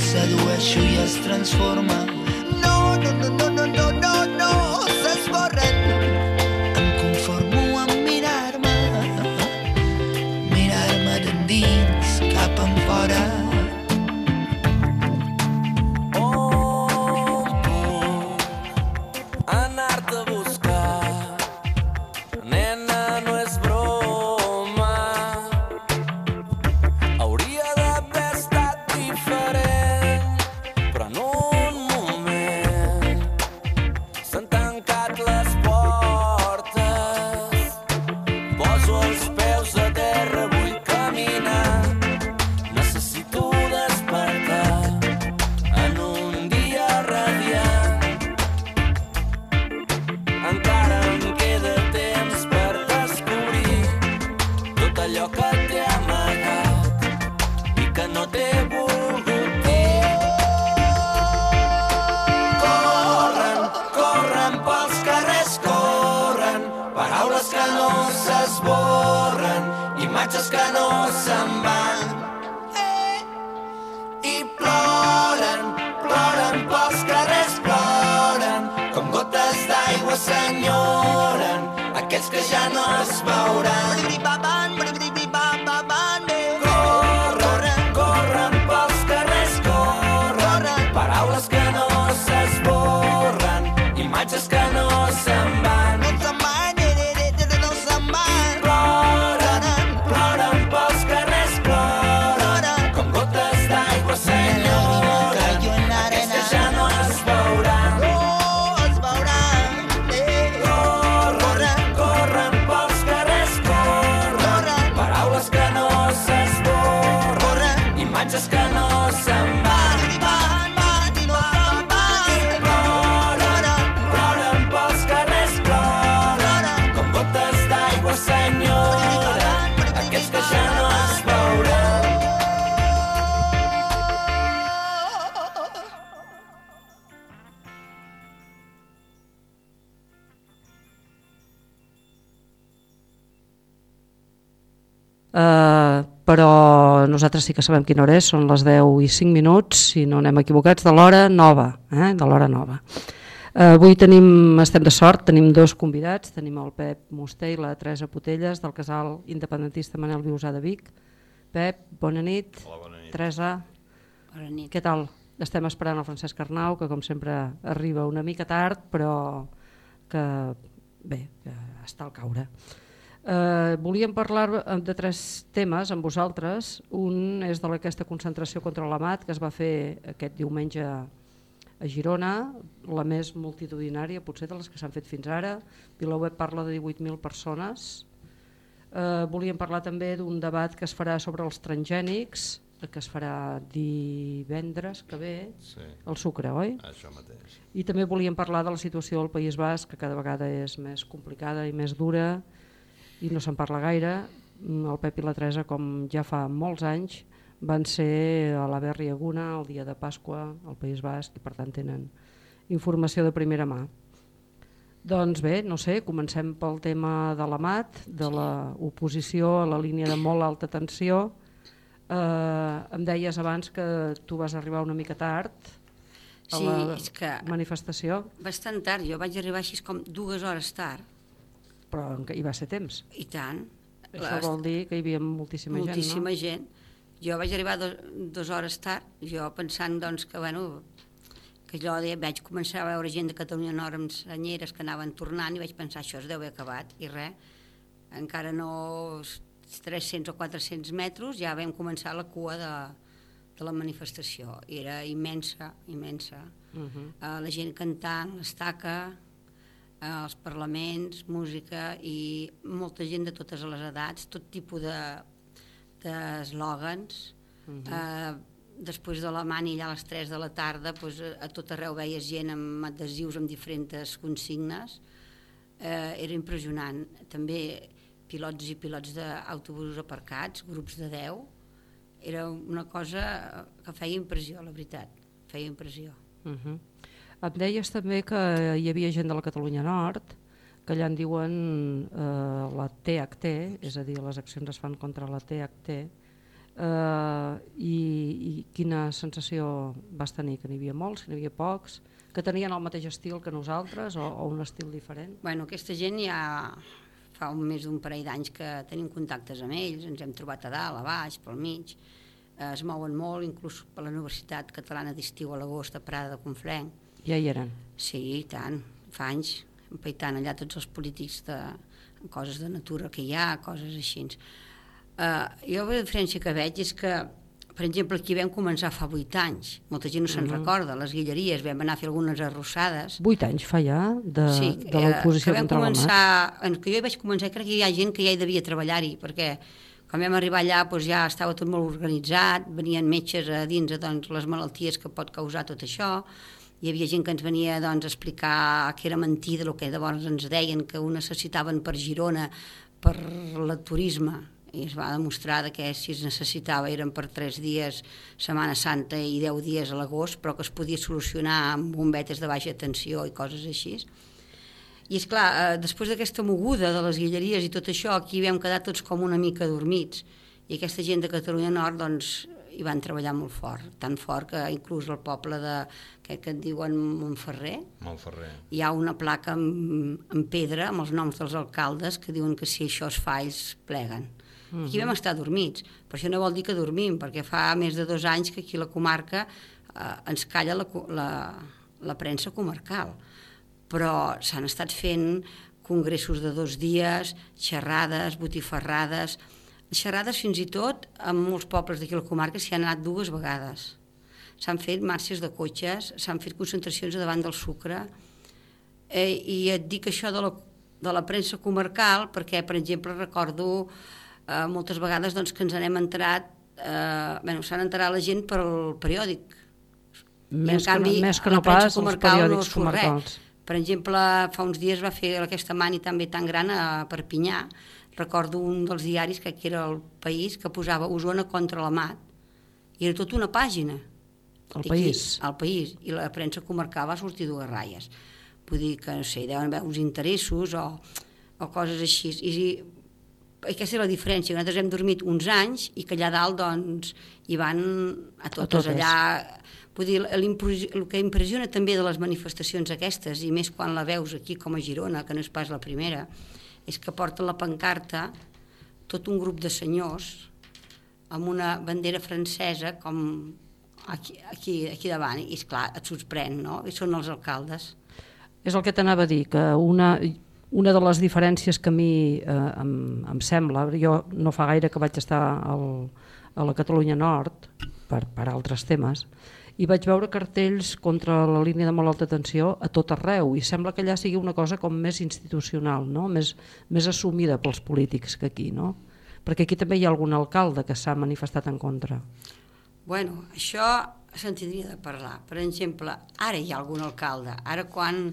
sedueixo i es transforma nosaltres sí que sabem quina hora és, són les 10 i 5 minuts, si no anem equivocats, de l'hora nova, eh? de l'hora nova. Uh, avui tenim, estem de sort, tenim dos convidats, tenim el Pep Musté i la Teresa Potelles del casal independentista Manel Viusà de Vic. Pep, bona nit. Hola, bona nit. Teresa, Bona nit. què tal? Estem esperant el Francesc Arnau, que com sempre arriba una mica tard, però que bé, que està al caure. Eh, volíem parlar de tres temes amb vosaltres. Un és de aquesta concentració contra la mat que es va fer aquest diumenge a Girona, la més multitudinària potser de les que s'han fet fins ara. VilaWeb parla de 18.000 persones. Eh, volíem parlar també d'un debat que es farà sobre els transgènics que es farà divendres que ve, Sí, el sucre, oi? això mateix. I també volíem parlar de la situació del País Basc, que cada vegada és més complicada i més dura i no se'n parla gaire. Mm, El Pep i la Teresa, com ja fa molts anys, van ser a la Berri Aguna el dia de Pasqua al País Basc i per tant tenen informació de primera mà. Doncs bé, no sé, comencem pel tema de l'AMAT, de l'oposició a la línia de molt alta tensió. Eh, em deies abans que tu vas arribar una mica tard a Sí, la és que manifestació, bastant tard, jo vaig arribar així com dues hores tard, però hi va ser temps. i tant. Això Les- vol dir que hi havia moltíssima, moltíssima gent, gent. Jo vaig arribar do, dues hores tard, jo pensant doncs, que, bueno, que de, vaig començar a veure gent de Catalunya Nord amb senyeres que anaven tornant i vaig pensar això es deu haver acabat i res, encara no 300 o 400 metres ja vam començar la cua de, de la manifestació i era immensa, immensa no? Uh -huh. eh, la gent cantant, l'estaca, els parlaments, música i molta gent de totes les edats, tot tipus de d'eslògans. Uh -huh. eh, després de la mani, allà a les 3 de la tarda, doncs, a, a tot arreu veies gent amb adhesius amb diferents consignes. Eh, era impressionant. També pilots i pilots d'autobusos aparcats, grups de 10. Era una cosa que feia impressió, la veritat. Feia impressió. Uh -huh. Em deies també que hi havia gent de la Catalunya Nord, que allà en diuen eh, la THT, és a dir, les accions es fan contra la THT, eh, i, i quina sensació vas tenir? Que n'hi havia molts, que n'hi havia pocs, que tenien el mateix estil que nosaltres o, o un estil diferent? Bueno, aquesta gent ja fa un més d'un parell d'anys que tenim contactes amb ells, ens hem trobat a dalt, a baix, pel mig, eh, es mouen molt, inclús per la Universitat Catalana d'Estiu a l'agost a Prada de Conflent. Ja hi eren. Sí, i tant, fa anys, empaitant allà tots els polítics de coses de natura que hi ha, coses així. Uh, jo la diferència que veig és que, per exemple, aquí vam començar fa vuit anys, molta gent no se'n Mhm. recorda, les guilleries, vam anar a fer algunes arrossades, Vuit anys fa ja de, sí, de l'oposició que vam contra la començar, en que jo hi vaig començar, crec que hi ha gent que ja hi devia treballar-hi, perquè quan vam arribar allà doncs ja estava tot molt organitzat, venien metges a dins doncs, les malalties que pot causar tot això, hi havia gent que ens venia doncs, a explicar que era mentida el que llavors ens deien que ho necessitaven per Girona, per el turisme, i es va demostrar de que si es necessitava eren per tres dies Setmana Santa i 10 dies a l'agost, però que es podia solucionar amb bombetes de baixa tensió i coses així. I és clar, eh, després d'aquesta moguda de les guilleries i tot això, aquí vam quedar tots com una mica dormits. I aquesta gent de Catalunya Nord, doncs, hi van treballar molt fort, tan fort que inclús el poble de, que, que en diuen Montferrer, Montferrer. hi ha una placa amb, amb pedra amb els noms dels alcaldes que diuen que si això es fa ells pleguen. Aquí vam estar dormits, però això no vol dir que dormim, perquè fa més de dos anys que aquí a la comarca eh, ens calla la, la, la premsa comarcal, però s'han estat fent congressos de dos dies, xerrades, botifarrades, xerrades fins i tot en molts pobles d'aquí a la comarca s'hi han anat dues vegades. S'han fet marxes de cotxes, s'han fet concentracions davant del sucre, eh, i et dic això de la, de la premsa comarcal perquè, per exemple, recordo eh, moltes vegades doncs, que ens n'hem enterat, eh, bueno, s'han enterat la gent pel periòdic. Més, en canvi, que, no- més que no pas els comarcal no periòdics res. comarcals. Per exemple, fa uns dies va fer aquesta mani també tan gran a Perpinyà. Recordo un dels diaris, que aquí era el País, que posava Osona contra la mat. I era tota una pàgina. El País. Al País. I la premsa comarcal va sortir dues ratlles. Vull dir que, no sé, deuen haver uns interessos o, o coses així. I, i aquesta és la diferència, nosaltres hem dormit uns anys i que allà dalt, doncs, hi van a totes, totes. allà... Vull dir, el que impressiona també de les manifestacions aquestes, i més quan la veus aquí com a Girona, que no és pas la primera, és que porten la pancarta tot un grup de senyors amb una bandera francesa com aquí, aquí, aquí davant, i és clar, et sorprèn, no? I són els alcaldes. És el que t'anava a dir, que una, una de les diferències que a mi eh, em, em sembla, jo no fa gaire que vaig estar al, a la Catalunya Nord per, per altres temes, i vaig veure cartells contra la línia de molt alta tensió a tot arreu, i sembla que allà sigui una cosa com més institucional, no? més, més assumida pels polítics que aquí, no? perquè aquí també hi ha algun alcalde que s'ha manifestat en contra. Bueno, això se'n tindria de parlar. Per exemple, ara hi ha algun alcalde, ara quan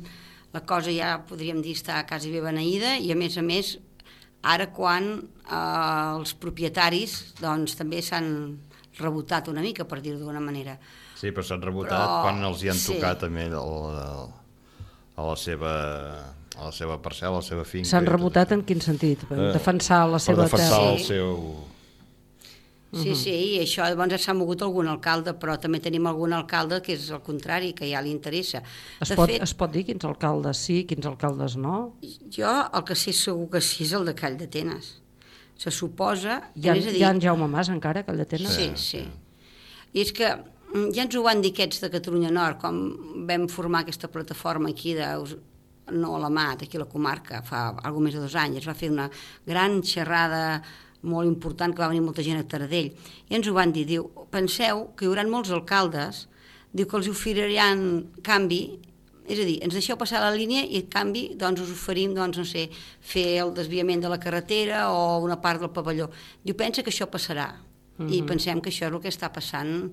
la cosa ja podríem dir està quasi bé beneïda i a més a més ara quan eh, els propietaris doncs també s'han rebotat una mica, per dir-ho d'una manera. Sí, però s'han rebotat Però- quan els hi han sí. tocat també el, el, a la seva a la seva parcel·la, a la seva finca. S'han rebotat en quin sentit? Per Eh, defensar la per seva defensar terra. el seu... Sí, sí, i això llavors s'ha mogut algun alcalde, però també tenim algun alcalde que és el contrari, que ja li interessa. Es de pot, fet, es pot dir quins alcaldes sí, quins alcaldes no? jo el que sé segur que sí és el de Call d'Atenes. Se suposa... Hi ha, és a dir, hi ha en Jaume Mas encara, que el detenen? Sí, sí. I és que ja ens ho van dir aquests de Catalunya Nord, com vam formar aquesta plataforma aquí de no a la Mat, aquí a la comarca, fa alguna més de dos anys. Es va fer una gran xerrada molt important que va venir molta gent a Taradell. I ens ho van dir, diu, penseu que hi haurà molts alcaldes, diu que els oferiran canvi, és a dir, ens deixeu passar la línia i en canvi doncs, us oferim, doncs, no sé, fer el desviament de la carretera o una part del pavelló. Diu, pensa que això passarà. I pensem que això és el que està passant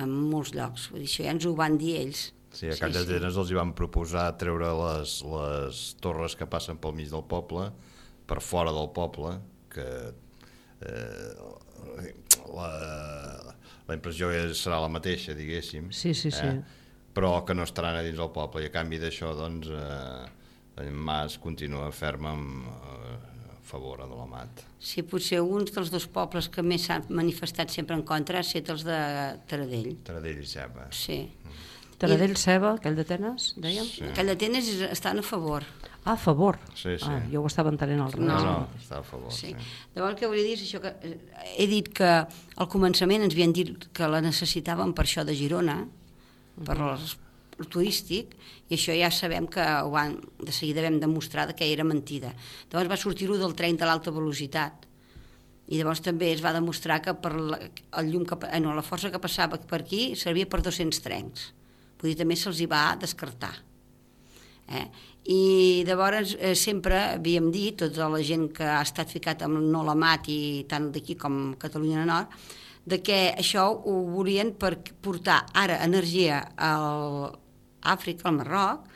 en molts llocs. Vull dir, això ja ens ho van dir ells. Sí, a Call d'Atenes els hi van proposar treure les, les torres que passen pel mig del poble per fora del poble, que eh, la, la impressió serà la mateixa, diguéssim. Sí, sí, sí. Eh? Però que no estaran a dins del poble i a canvi d'això, doncs, eh, en Mas continua ferm amb, eh, favor de la mat. Sí, potser un dels dos pobles que més s'han manifestat sempre en contra ha estat els de Taradell. Taradell i Ceba. Sí. Taradell, Ceba, aquell d'Atenes, dèiem? Sí. Call d'Atenes és- estan a favor. Ah, a favor. Sí, sí. Ah, jo ho estava entenent al No, revés. no, està a favor. Sí. Sí. Llavors, el que volia dir és això que eh, he dit que al començament ens havien dit que la necessitàvem per això de Girona, per els- el turístic, i això ja sabem que ho van, de seguida vam demostrar que era mentida. Llavors va sortir-ho del tren de l'alta velocitat, i llavors també es va demostrar que per la, el llum que, eh, no, la força que passava per aquí servia per 200 trencs. Vull dir, també se'ls hi va descartar. Eh? I llavors eh, sempre havíem dit, tota la gent que ha estat ficat amb no la mat i tant d'aquí com Catalunya Nord, de que això ho volien per portar ara energia al Àfrica, al Marroc,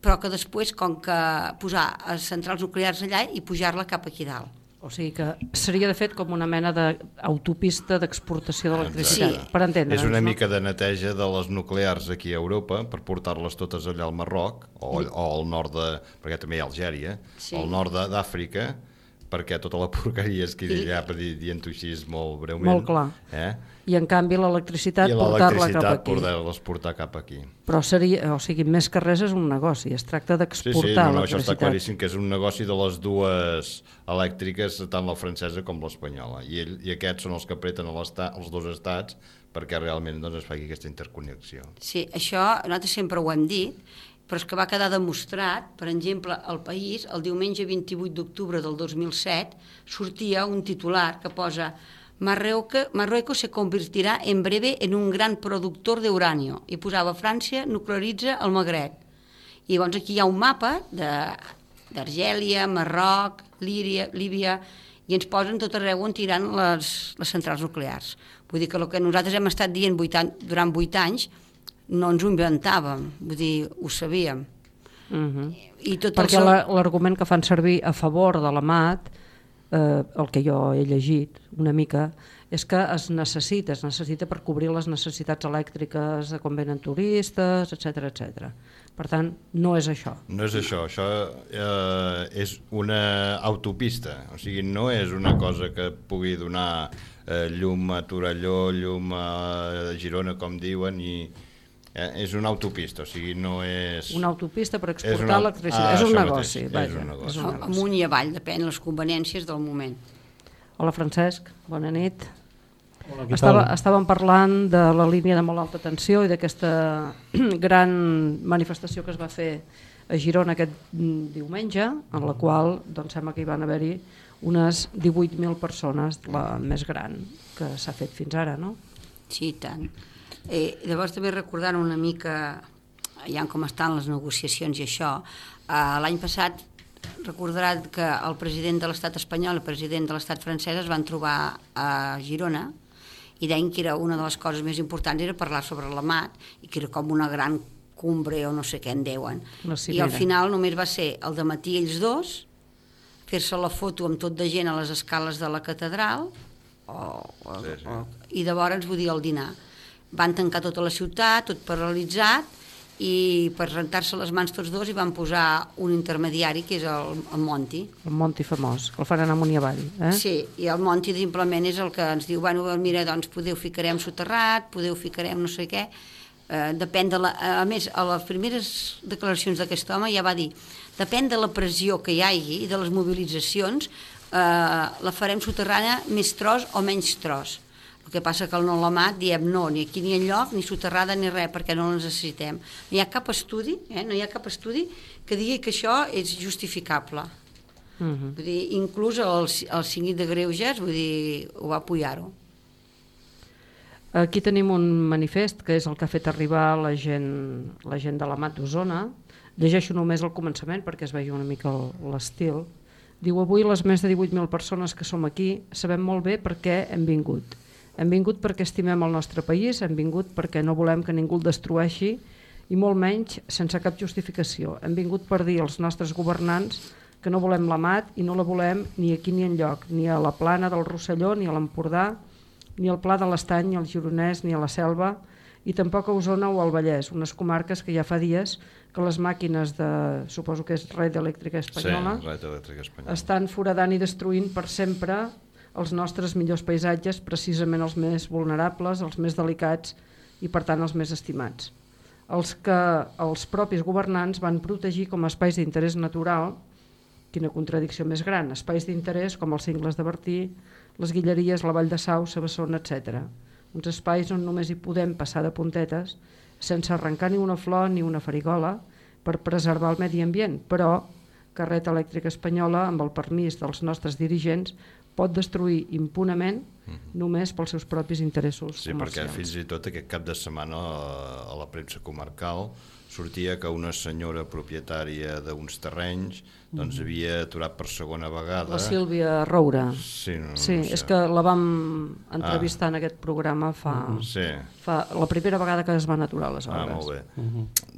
però que després, com que posar les centrals nuclears allà i pujar-la cap aquí dalt. O sigui que seria de fet com una mena d'autopista d'exportació d'electricitat, Sí. per entendre'ns. És una no? mica de neteja de les nuclears aquí a Europa per portar-les totes allà al Marroc o, o al nord de... perquè també hi ha Algèria, Sí. al nord d'Àfrica perquè tota la porqueria es quedi I- allà, per dir- dient-ho així molt breument. Molt clar. Eh? I en canvi l'electricitat I portar-la cap l'electricitat aquí. poder-les portar cap aquí. Però seria, o sigui, més que res és un negoci, es tracta Sí, d'exportar sí, no, no, això està l'electricitat. claríssim, que és un negoci de les dues elèctriques, tant la francesa com l'espanyola. I, ell, I aquests són els que apreten els dos estats perquè realment doncs, es faci aquesta interconnexió. Sí, això nosaltres sempre ho hem dit, però és que va quedar demostrat, per exemple, al País, el diumenge 28 d'octubre del 2007, sortia un titular que posa Marruecos, Marruecos se convertirà en breve en un gran productor de uranio i posava França nuclearitza el Magreb. I llavors aquí hi ha un mapa d'Argèlia, Marroc, Líria, Líbia, i ens posen tot arreu on tiran les, les centrals nuclears. Vull dir que el que nosaltres hem estat dient 80, durant vuit anys no ens ho inventàvem, vull dir, ho sabíem. Mhm. I tot Perquè el... l'argument que fan servir a favor de la MAT, eh, el que jo he llegit una mica, és que es necessita, es necessita per cobrir les necessitats elèctriques de quan venen turistes, etc etc. Per tant, no és això. No és això, això eh, és una autopista, o sigui, no és una cosa que pugui donar eh, llum a Torelló, llum a Girona, com diuen, i eh, és una autopista, o sigui, no és... Una autopista per exportar una- l'electricitat. Ah, és un negoci, mateix, és vaja. un negoci. És un negoci. amunt i avall, depèn les conveniències del moment. Hola Francesc, bona nit. Hola, Estava, tal? estàvem parlant de la línia de molt alta tensió i d'aquesta gran manifestació que es va fer a Girona aquest mm, diumenge, en la qual doncs, sembla que hi van haver-hi unes 18.000 persones, la més gran que s'ha fet fins ara, no? Sí, tant. Eh, llavors també recordant una mica ja com estan les negociacions i això, eh, l'any passat recordarà que el president de l'estat espanyol i el president de l'estat francès es van trobar a Girona i deien que era una de les coses més importants era parlar sobre l'AMAT i que era com una gran cumbre o no sé què en deuen. La I al final només va ser el de matí ells dos, fer-se la foto amb tot de gent a les escales de la catedral, o, o, Sí, sí. o, i de vora ens vull dir el dinar. Van tancar tota la ciutat, tot paralitzat, i per rentar-se les mans tots dos hi van posar un intermediari, que és el, el Monti. El Monti famós, que el faran amunt i avall. Eh? Sí, i el Monti simplement és el que ens diu, bueno, mira, doncs podeu ficarem soterrat, podeu ficarem no sé què, eh, depèn de la... A més, a les primeres declaracions d'aquest home ja va dir, depèn de la pressió que hi hagi i de les mobilitzacions, eh, la farem soterrada més tros o menys tros. El que passa que el no l'amat diem no, ni aquí ni enlloc, ni soterrada ni res, perquè no la necessitem. No hi ha cap estudi, eh, no hi ha cap estudi que digui que això és justificable. Mhm. Vull dir, inclús el, el síndic de Greuges, vull dir, ho va apoyar-ho. Aquí tenim un manifest que és el que ha fet arribar la gent, la gent de la Mat d'Osona. Llegeixo només el començament perquè es vegi una mica el- l'estil. Diu, avui les més de 18.000 persones que som aquí sabem molt bé per què hem vingut. Hem vingut perquè estimem el nostre país, hem vingut perquè no volem que ningú el destrueixi i molt menys sense cap justificació. Hem vingut per dir als nostres governants que no volem la mat i no la volem ni aquí ni enlloc, ni a la plana del Rosselló, ni a l'Empordà, ni al Pla de l'Estany, ni al Gironès, ni a la Selva, i tampoc a Osona o al Vallès, unes comarques que ja fa dies que les màquines de, suposo que és Red Elèctrica Espanyola, Sí, Red Elèctrica Espanyola. estan foradant i destruint per sempre els nostres millors paisatges, precisament els més vulnerables, els més delicats i per tant els més estimats. Els que els propis governants van protegir com a espais d'interès natural, quina contradicció més gran, espais d'interès com els cingles de Bertí, les Guilleries, la Vall de Sau, Sabassona, etc. Uns espais on només hi podem passar de puntetes sense arrencar ni una flor ni una farigola per preservar el medi ambient, però Carret Elèctrica Espanyola, amb el permís dels nostres dirigents, pot destruir impunament només pels seus propis interessos. Sí, perquè comercials. fins i tot aquest cap de setmana a, a la premsa comarcal sortia que una senyora propietària d'uns terrenys doncs havia aturat per segona vegada. Mhm. La Sílvia Roura. Sí, no, Sí, no sé. és que la vam entrevistar en aquest programa fa, Sí, fa la primera vegada que es van aturar les ah, obres. molt bé.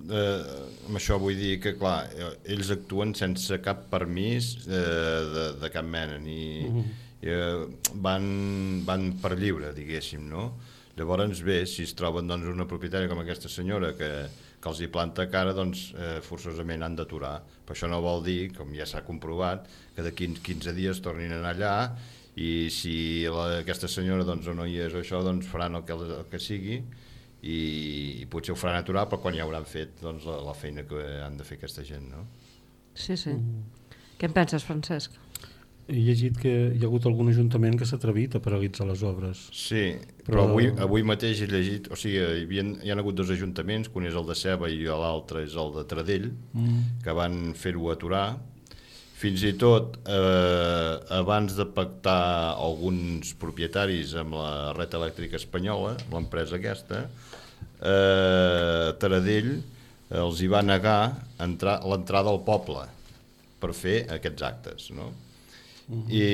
Eh, amb això vull dir que, clar, eh, ells actuen sense cap permís eh, de, de cap mena, ni eh, van, van per lliure, diguéssim, no? Llavors, bé, si es troben doncs, una propietària com aquesta senyora que, que els hi planta cara, doncs eh, forçosament han d'aturar. Però això no vol dir, com ja s'ha comprovat, que d'aquí 15 dies tornin a anar allà i si la, aquesta senyora doncs, o no hi és o això, doncs faran el que, el que sigui i, i potser ho faran aturar, però quan ja hauran fet doncs, la, la feina que han de fer aquesta gent, no? Sí, sí. Què en penses, Francesc? He llegit que hi ha hagut algun ajuntament que s'ha atrevit a paralitzar les obres. Sí, però, Però- avui, avui mateix he llegit, o sigui, hi, havia, hi ha hagut dos ajuntaments, que un és el de Ceba i l'altre és el de Tradell, Mm. que van fer-ho aturar. Fins i tot, eh, abans de pactar alguns propietaris amb la red elèctrica espanyola, l'empresa aquesta, eh, Taradell els hi va negar l'entrada al poble per fer aquests actes, no? I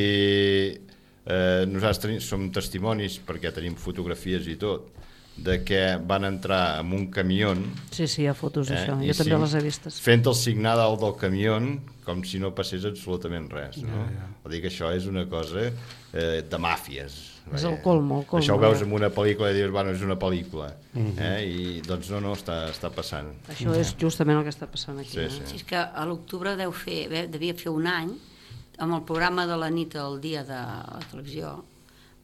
eh, nosaltres tenim, som testimonis, perquè tenim fotografies i tot, de que van entrar amb un camió Sí, sí, hi ha fotos d'això. Eh, Jo també sí, les he vistes. fent el signar dalt del camió com si no passés absolutament res. No? Ja, ja. Vol dir que això és una cosa eh, de màfies. És el colmo, el colmo, Això ho veus eh? en una pel·lícula i dius, bueno, és una pel·lícula. Mhm. eh? I doncs no, no, està, està passant. Això és justament el que està passant aquí. Sí, eh? sí. Si és que a l'octubre deu fer, devia fer un any, amb el programa de la nit al dia de la televisió,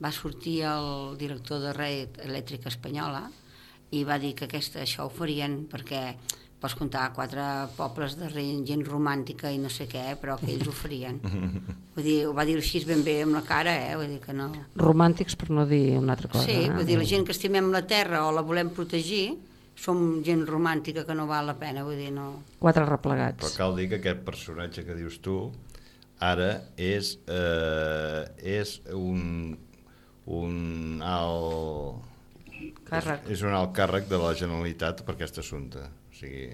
va sortir el director de Red Elèctrica Espanyola i va dir que aquesta, això ho farien perquè pots comptar quatre pobles de gent romàntica i no sé què, però que ells ho farien. Vull dir, ho va dir així ben bé amb la cara, eh? Vull dir que no... Romàntics per no dir una altra cosa. Sí, eh? vull dir, la gent que estimem la terra o la volem protegir, som gent romàntica que no val la pena, vull dir, no... Quatre Però replegats. cal dir que aquest personatge que dius tu ara és, eh, és un, un alt... Càrrec. És, és un alt càrrec de la Generalitat per aquest assumpte. O sigui,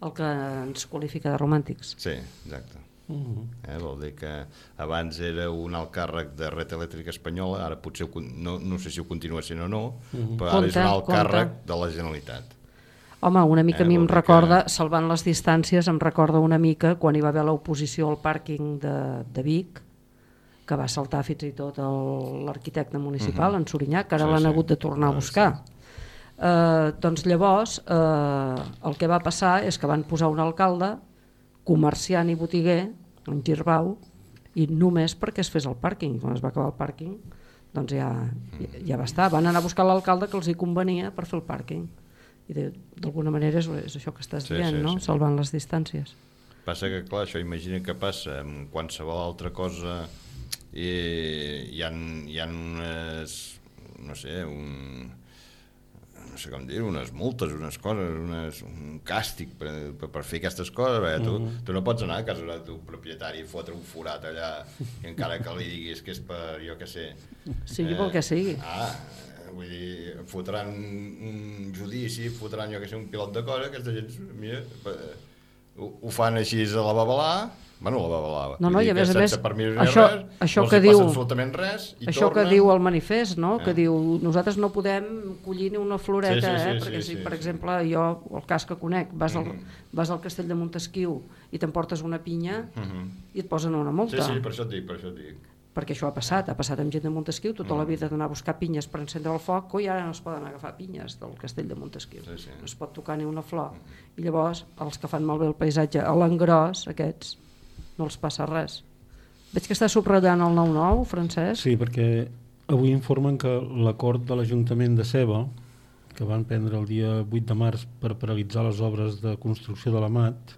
El que ens qualifica de romàntics. sí, exacte. Mhm. Eh, vol dir que abans era un alt càrrec de Red Elèctrica Espanyola, ara potser no, no sé si ho continua sent o no, però ara és Compte, un alt compte. càrrec de la Generalitat. Home, una mica Eh, a mi em dir que- recorda, salvant les distàncies, em recorda una mica quan hi va haver l'oposició al pàrquing de, de Vic, que va saltar fins i tot l'arquitecte municipal, en Sorinyà, que ara Mhm. Sí, l'han sí. hagut de tornar a buscar. Eh, doncs llavors, eh, el que va passar és que van posar un alcalde, comerciant i botiguer, en Girbau, i només perquè es fes el pàrquing. Quan es va acabar el pàrquing, doncs ja, ja, ja va estar. Van anar a buscar l'alcalde que els hi convenia per fer el pàrquing. I de- d'alguna manera és, és això que estàs Sí, dient, sí, no? sí. Salvant les distàncies. Passa que, clar, això imagina que passa amb qualsevol altra cosa i hi ha, hi ha unes, no sé, un, no sé com dir unes multes, unes coses, unes, un càstig per, per, per fer aquestes coses. Perquè tu, tu no pots anar a casa del teu propietari i fotre un forat allà i encara que li diguis que és per, jo què sé... Sigui pel que sigui. Ah, vull dir, fotran un judici, fotran, jo que sé, un pilot de cosa, aquesta gent, mira, eh, ho, ho fan així a la babalà, bueno, la babalà, No, no, i a més a que més, sense permís ni això- res, això no els que diu- absolutament res, i Això que tornen. diu el manifest, no? que Eh. diu nosaltres no podem collir ni una floreta, Sí, sí, sí, eh? sí, perquè si, sí, per sí. exemple, jo, el cas que conec, vas al, Mhm. vas al castell de Montesquieu i t'emportes una pinya Mhm. i et posen una Sí, multa. sí, per això et dic, per això et dic. Perquè això ha passat, ha passat amb gent de Montesquieu tota Mm. la vida d'anar a buscar pinyes per encendre el foc i ara no es poden agafar pinyes del castell de Montesquieu Sí, sí. no es pot tocar ni una flor i llavors els que fan malbé el paisatge a l'engròs, aquests no els passa res veig que està subratllant el 9-9, Francesc Sí, perquè avui informen que l'acord de l'Ajuntament de Ceba, que van prendre el dia 8 de març per paralitzar les obres de construcció de la MAT,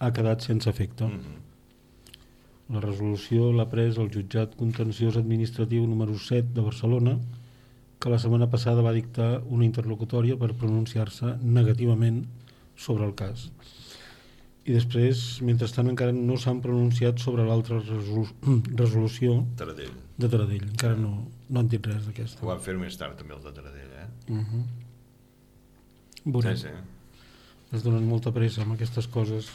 ha quedat sense efecte. Mhm. La resolució l'ha pres el jutjat contenciós administratiu número 7 de Barcelona, que la setmana passada va dictar una interlocutòria per pronunciar-se negativament sobre el cas. I després, mentrestant, encara no s'han pronunciat sobre l'altra resolu resolució Taradell. de Taradell. Encara no, no han dit res Ho d'aquesta. van fer més tard també el de Taradell, eh? Uh -huh. Veurem. Sí, sí. Es donen molta pressa amb aquestes coses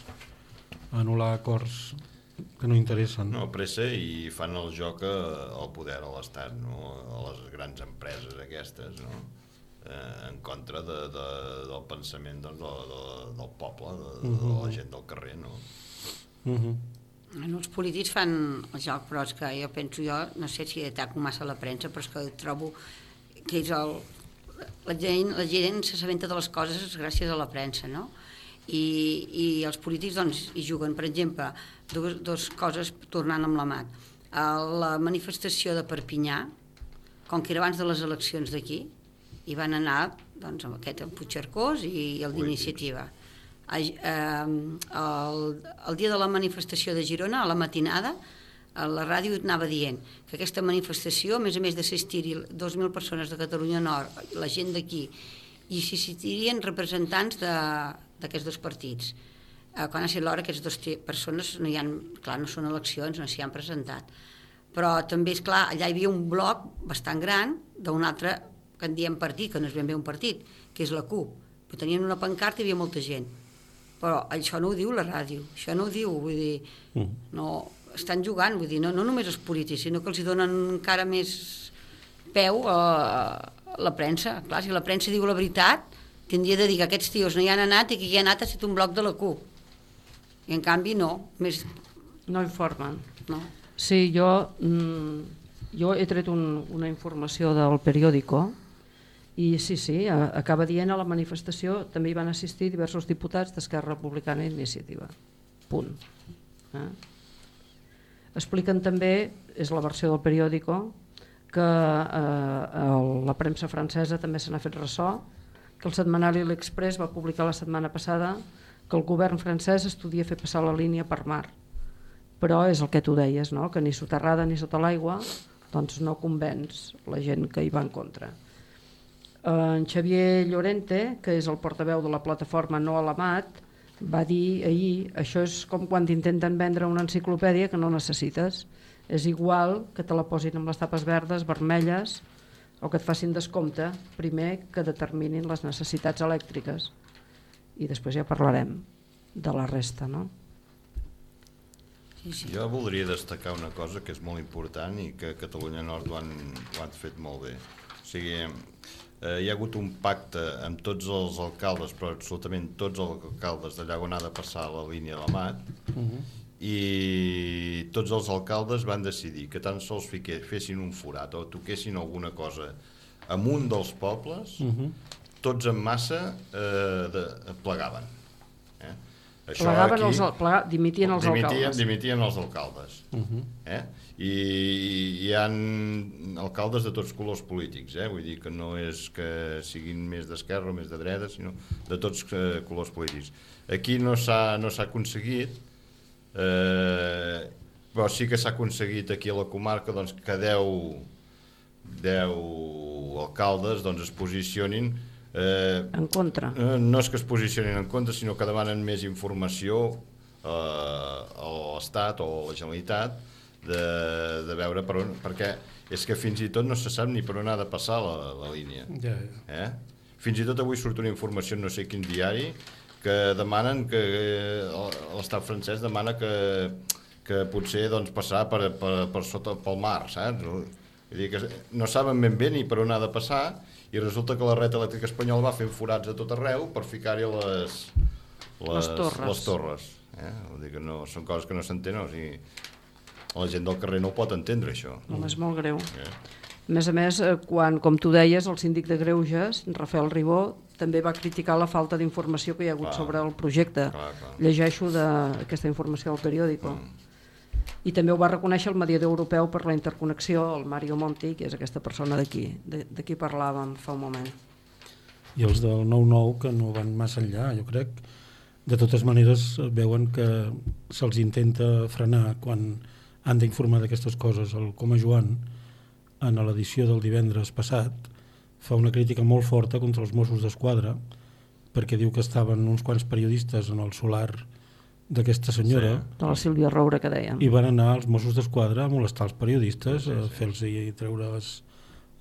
anul·lar acords que no interessen. No, pressa i fan el joc al poder, a l'Estat, no? a les grans empreses aquestes, no? eh, en contra de, de, del pensament doncs, de, de, del poble, de, de, de la gent del carrer. No? Uh -huh. Bueno, els polítics fan el joc, però és que jo penso jo, no sé si ataco massa la premsa, però és que trobo que és el... La gent, la gent s'assabenta de les coses gràcies a la premsa, no? I, i els polítics doncs, hi juguen, per exemple, dues, dues coses tornant amb la mat. A la manifestació de Perpinyà, com que era abans de les eleccions d'aquí, hi van anar doncs, amb aquest en Puigcercós i el d'iniciativa. Eh, El, el dia de la manifestació de Girona, a la matinada, a la ràdio anava dient que aquesta manifestació, a més a més d'assistir-hi 2.000 persones de Catalunya Nord, la gent d'aquí, i s'hi assistirien representants d'aquests dos partits. Eh, quan ha sigut l'hora, aquestes dues persones no hi han, clar, no són eleccions, no s'hi han presentat. Però també, és clar, allà hi havia un bloc bastant gran d'un altre que en diem partit, que no és ben bé un partit, que és la CUP. Però tenien una pancarta i hi havia molta gent. Però això no ho diu la ràdio, això no ho diu, vull dir, Mm. no, estan jugant, vull dir, no, no només els polítics, sinó que els hi donen encara més peu a la premsa. Clar, si la premsa diu la veritat, tindria de dir que aquests tios no hi han anat i que hi ha anat ha estat un bloc de la CUP. I en canvi no, més... no informen No. Sí, jo, mm, jo he tret un, una informació del periòdico i sí, sí, a, acaba dient a la manifestació també hi van assistir diversos diputats d'Esquerra Republicana i Iniciativa. Punt. Eh? Expliquen també, és la versió del periòdico, que eh, el, la premsa francesa també se n'ha fet ressò, que el setmanari L'Express va publicar la setmana passada que el govern francès estudia fer passar la línia per mar però és el que tu deies, no? que ni soterrada ni sota l'aigua doncs no convenç la gent que hi va en contra. En Xavier Llorente, que és el portaveu de la plataforma No a la Mat, va dir ahir, això és com quan t'intenten vendre una enciclopèdia que no necessites. És igual que te la posin amb les tapes verdes, vermelles, o que et facin descompte, primer que determinin les necessitats elèctriques. I després ja parlarem de la resta, no? Sí, sí. Jo voldria destacar una cosa que és molt important i que Catalunya Nord ho han, ho han fet molt bé. O sigui, eh, hi ha hagut un pacte amb tots els alcaldes, però absolutament tots els alcaldes d'allà on ha de passar la línia de la Mat, i tots els alcaldes van decidir que tan sols fique, fessin un forat o toquessin alguna cosa amb un dels pobles, tots en massa eh, de, plegaven. Eh? Plegaven els, al- plega, dimitien els dimitien, alcaldes. dimitien els alcaldes. eh? I, I hi han alcaldes de tots colors polítics, eh? vull dir que no és que siguin més d'esquerra o més de dreta, sinó de tots eh, colors polítics. Aquí no s'ha no s'ha aconseguit, eh, però sí que s'ha aconseguit aquí a la comarca doncs, que 10, 10 alcaldes doncs, es posicionin eh, En contra. Eh, no és que es posicionin en contra, sinó que demanen més informació eh, a l'Estat o a la Generalitat de, de veure per on... Perquè és que fins i tot no se sap ni per on ha de passar la, la línia. Ja, ja. Eh? Fins i tot avui surt una informació no sé quin diari que demanen que eh, l'estat francès demana que, que potser doncs, passar per, per, per sota pel mar, saps? Vull dir que no saben ben bé ni per on ha de passar i resulta que la red elèctrica espanyola va fent forats a tot arreu per ficar-hi les, les, Les torres. Les torres eh? Vull dir que no, són coses que no s'entenen, o sigui, la gent del carrer no ho pot entendre, això. No, és molt greu. Eh? A més a més, eh, quan, com tu deies, el síndic de Greuges, Rafael Ribó, també va criticar la falta d'informació que hi ha hagut Clar. sobre el projecte. Clar, clar. Llegeixo de, aquesta informació al periòdico. Mm. I també ho va reconèixer el mediador europeu per la interconnexió, el Mario Monti, que és aquesta persona d'aquí, de, qui parlàvem fa un moment. I els del 9-9 que no van massa enllà, jo crec. De totes maneres, veuen que se'ls intenta frenar quan han d'informar d'aquestes coses. El Coma Joan, en l'edició del divendres passat, fa una crítica molt forta contra els Mossos d'Esquadra perquè diu que estaven uns quants periodistes en el solar d'aquesta senyora sí. De la Sílvia Roura, que dèiem. i van anar els Mossos d'Esquadra a molestar els periodistes, a fer-los treure les,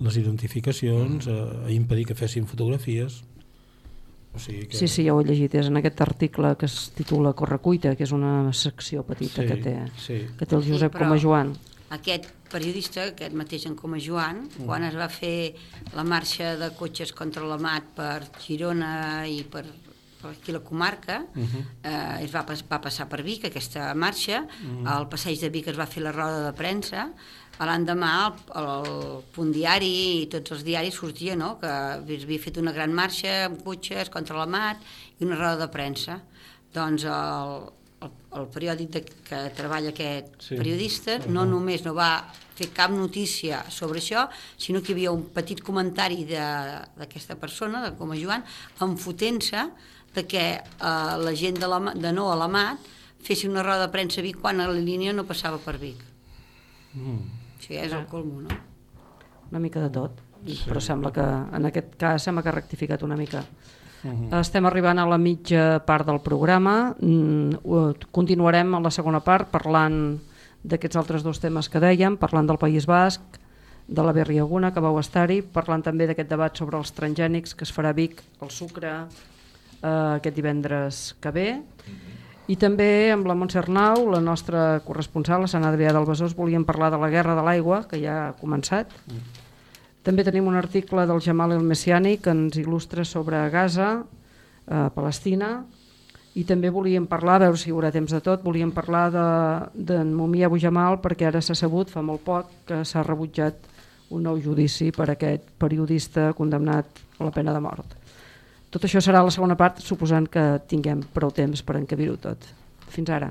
les identificacions, a, a impedir que fessin fotografies. O sigui que... Sí, sí, ja ho he llegit, és en aquest article que es titula Correcuita, que és una secció petita Sí, que, té, sí. que té el Sí, Josep però- Coma Joan. Aquest periodista, aquest mateix en Coma Joan, mm. quan es va fer la marxa de cotxes contra la MAT per Girona i per aquí la comarca, uh -huh. eh, es va, va passar per Vic, aquesta marxa, uh -huh. al passeig de Vic es va fer la roda de premsa, a l'endemà el, el punt diari i tots els diaris sortia no? que havia fet una gran marxa amb cotxes contra la MAT i una roda de premsa. Doncs el, el, el periòdic de, que treballa aquest Sí. periodista no només no va fer cap notícia sobre això, sinó que hi havia un petit comentari de- d'aquesta persona, de Coma Joan, enfotent-se de que eh, la gent de, la, de no a la MAT fessin una roda de premsa a Vic quan la línia no passava per Vic. Mm. Això ja és el colmo, no? una mica de tot, sí. però sembla que en aquest cas sembla que ha rectificat una mica. Mhm. -huh. Estem arribant a la mitja part del programa, mm, ho- continuarem a la segona part parlant d'aquests altres dos temes que dèiem, parlant del País Basc, de la Berriaguna, que vau estar-hi, parlant també d'aquest debat sobre els transgènics que es farà a Vic, el sucre, eh, aquest divendres que ve, i també amb la Montse Arnau, la nostra corresponsal, a Sant Adrià del Besòs, volíem parlar de la guerra de l'aigua, que ja ha començat. També tenim un article del Jamal El Messiani que ens il·lustra sobre Gaza, eh, Palestina, i també volíem parlar, a veure si hi haurà temps de tot, volíem parlar d'en de, Mumia Abu Jamal perquè ara s'ha sabut fa molt poc que s'ha rebutjat un nou judici per aquest periodista condemnat a la pena de mort. Tot això serà la segona part, suposant que tinguem prou temps per encabir-ho tot. Fins ara.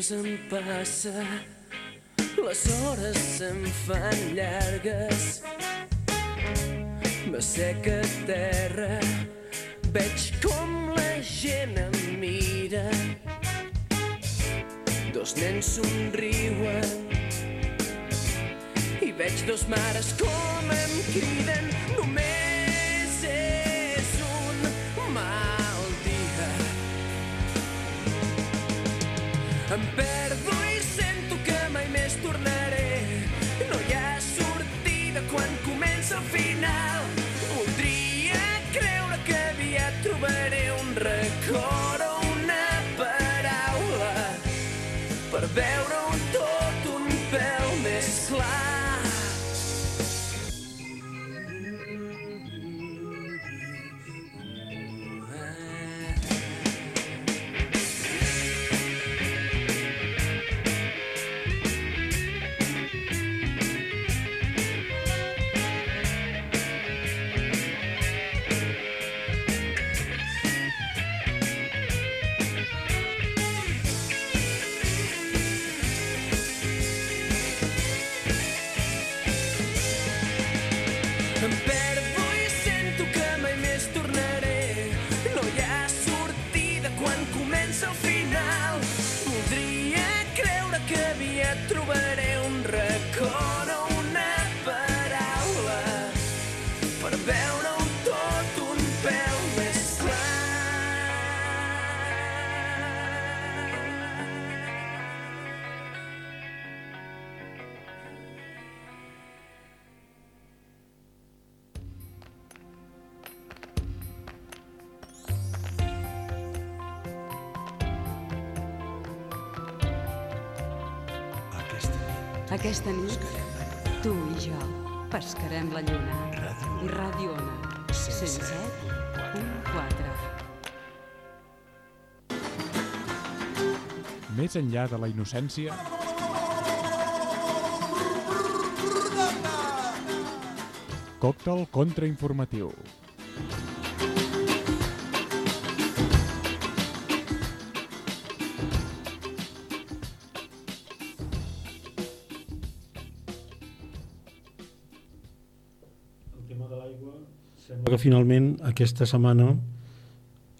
Temps em passa, les hores se'm fan llargues. M'asseca a terra, veig com la gent em mira. Dos nens somriuen i veig dos mares com em criden. Només Em perdo Aquesta nit, tu i jo pescarem la lluna. Ràdio Ràdio Ona, 107.4. Més enllà de la innocència, còctel contrainformatiu. Finalment aquesta setmana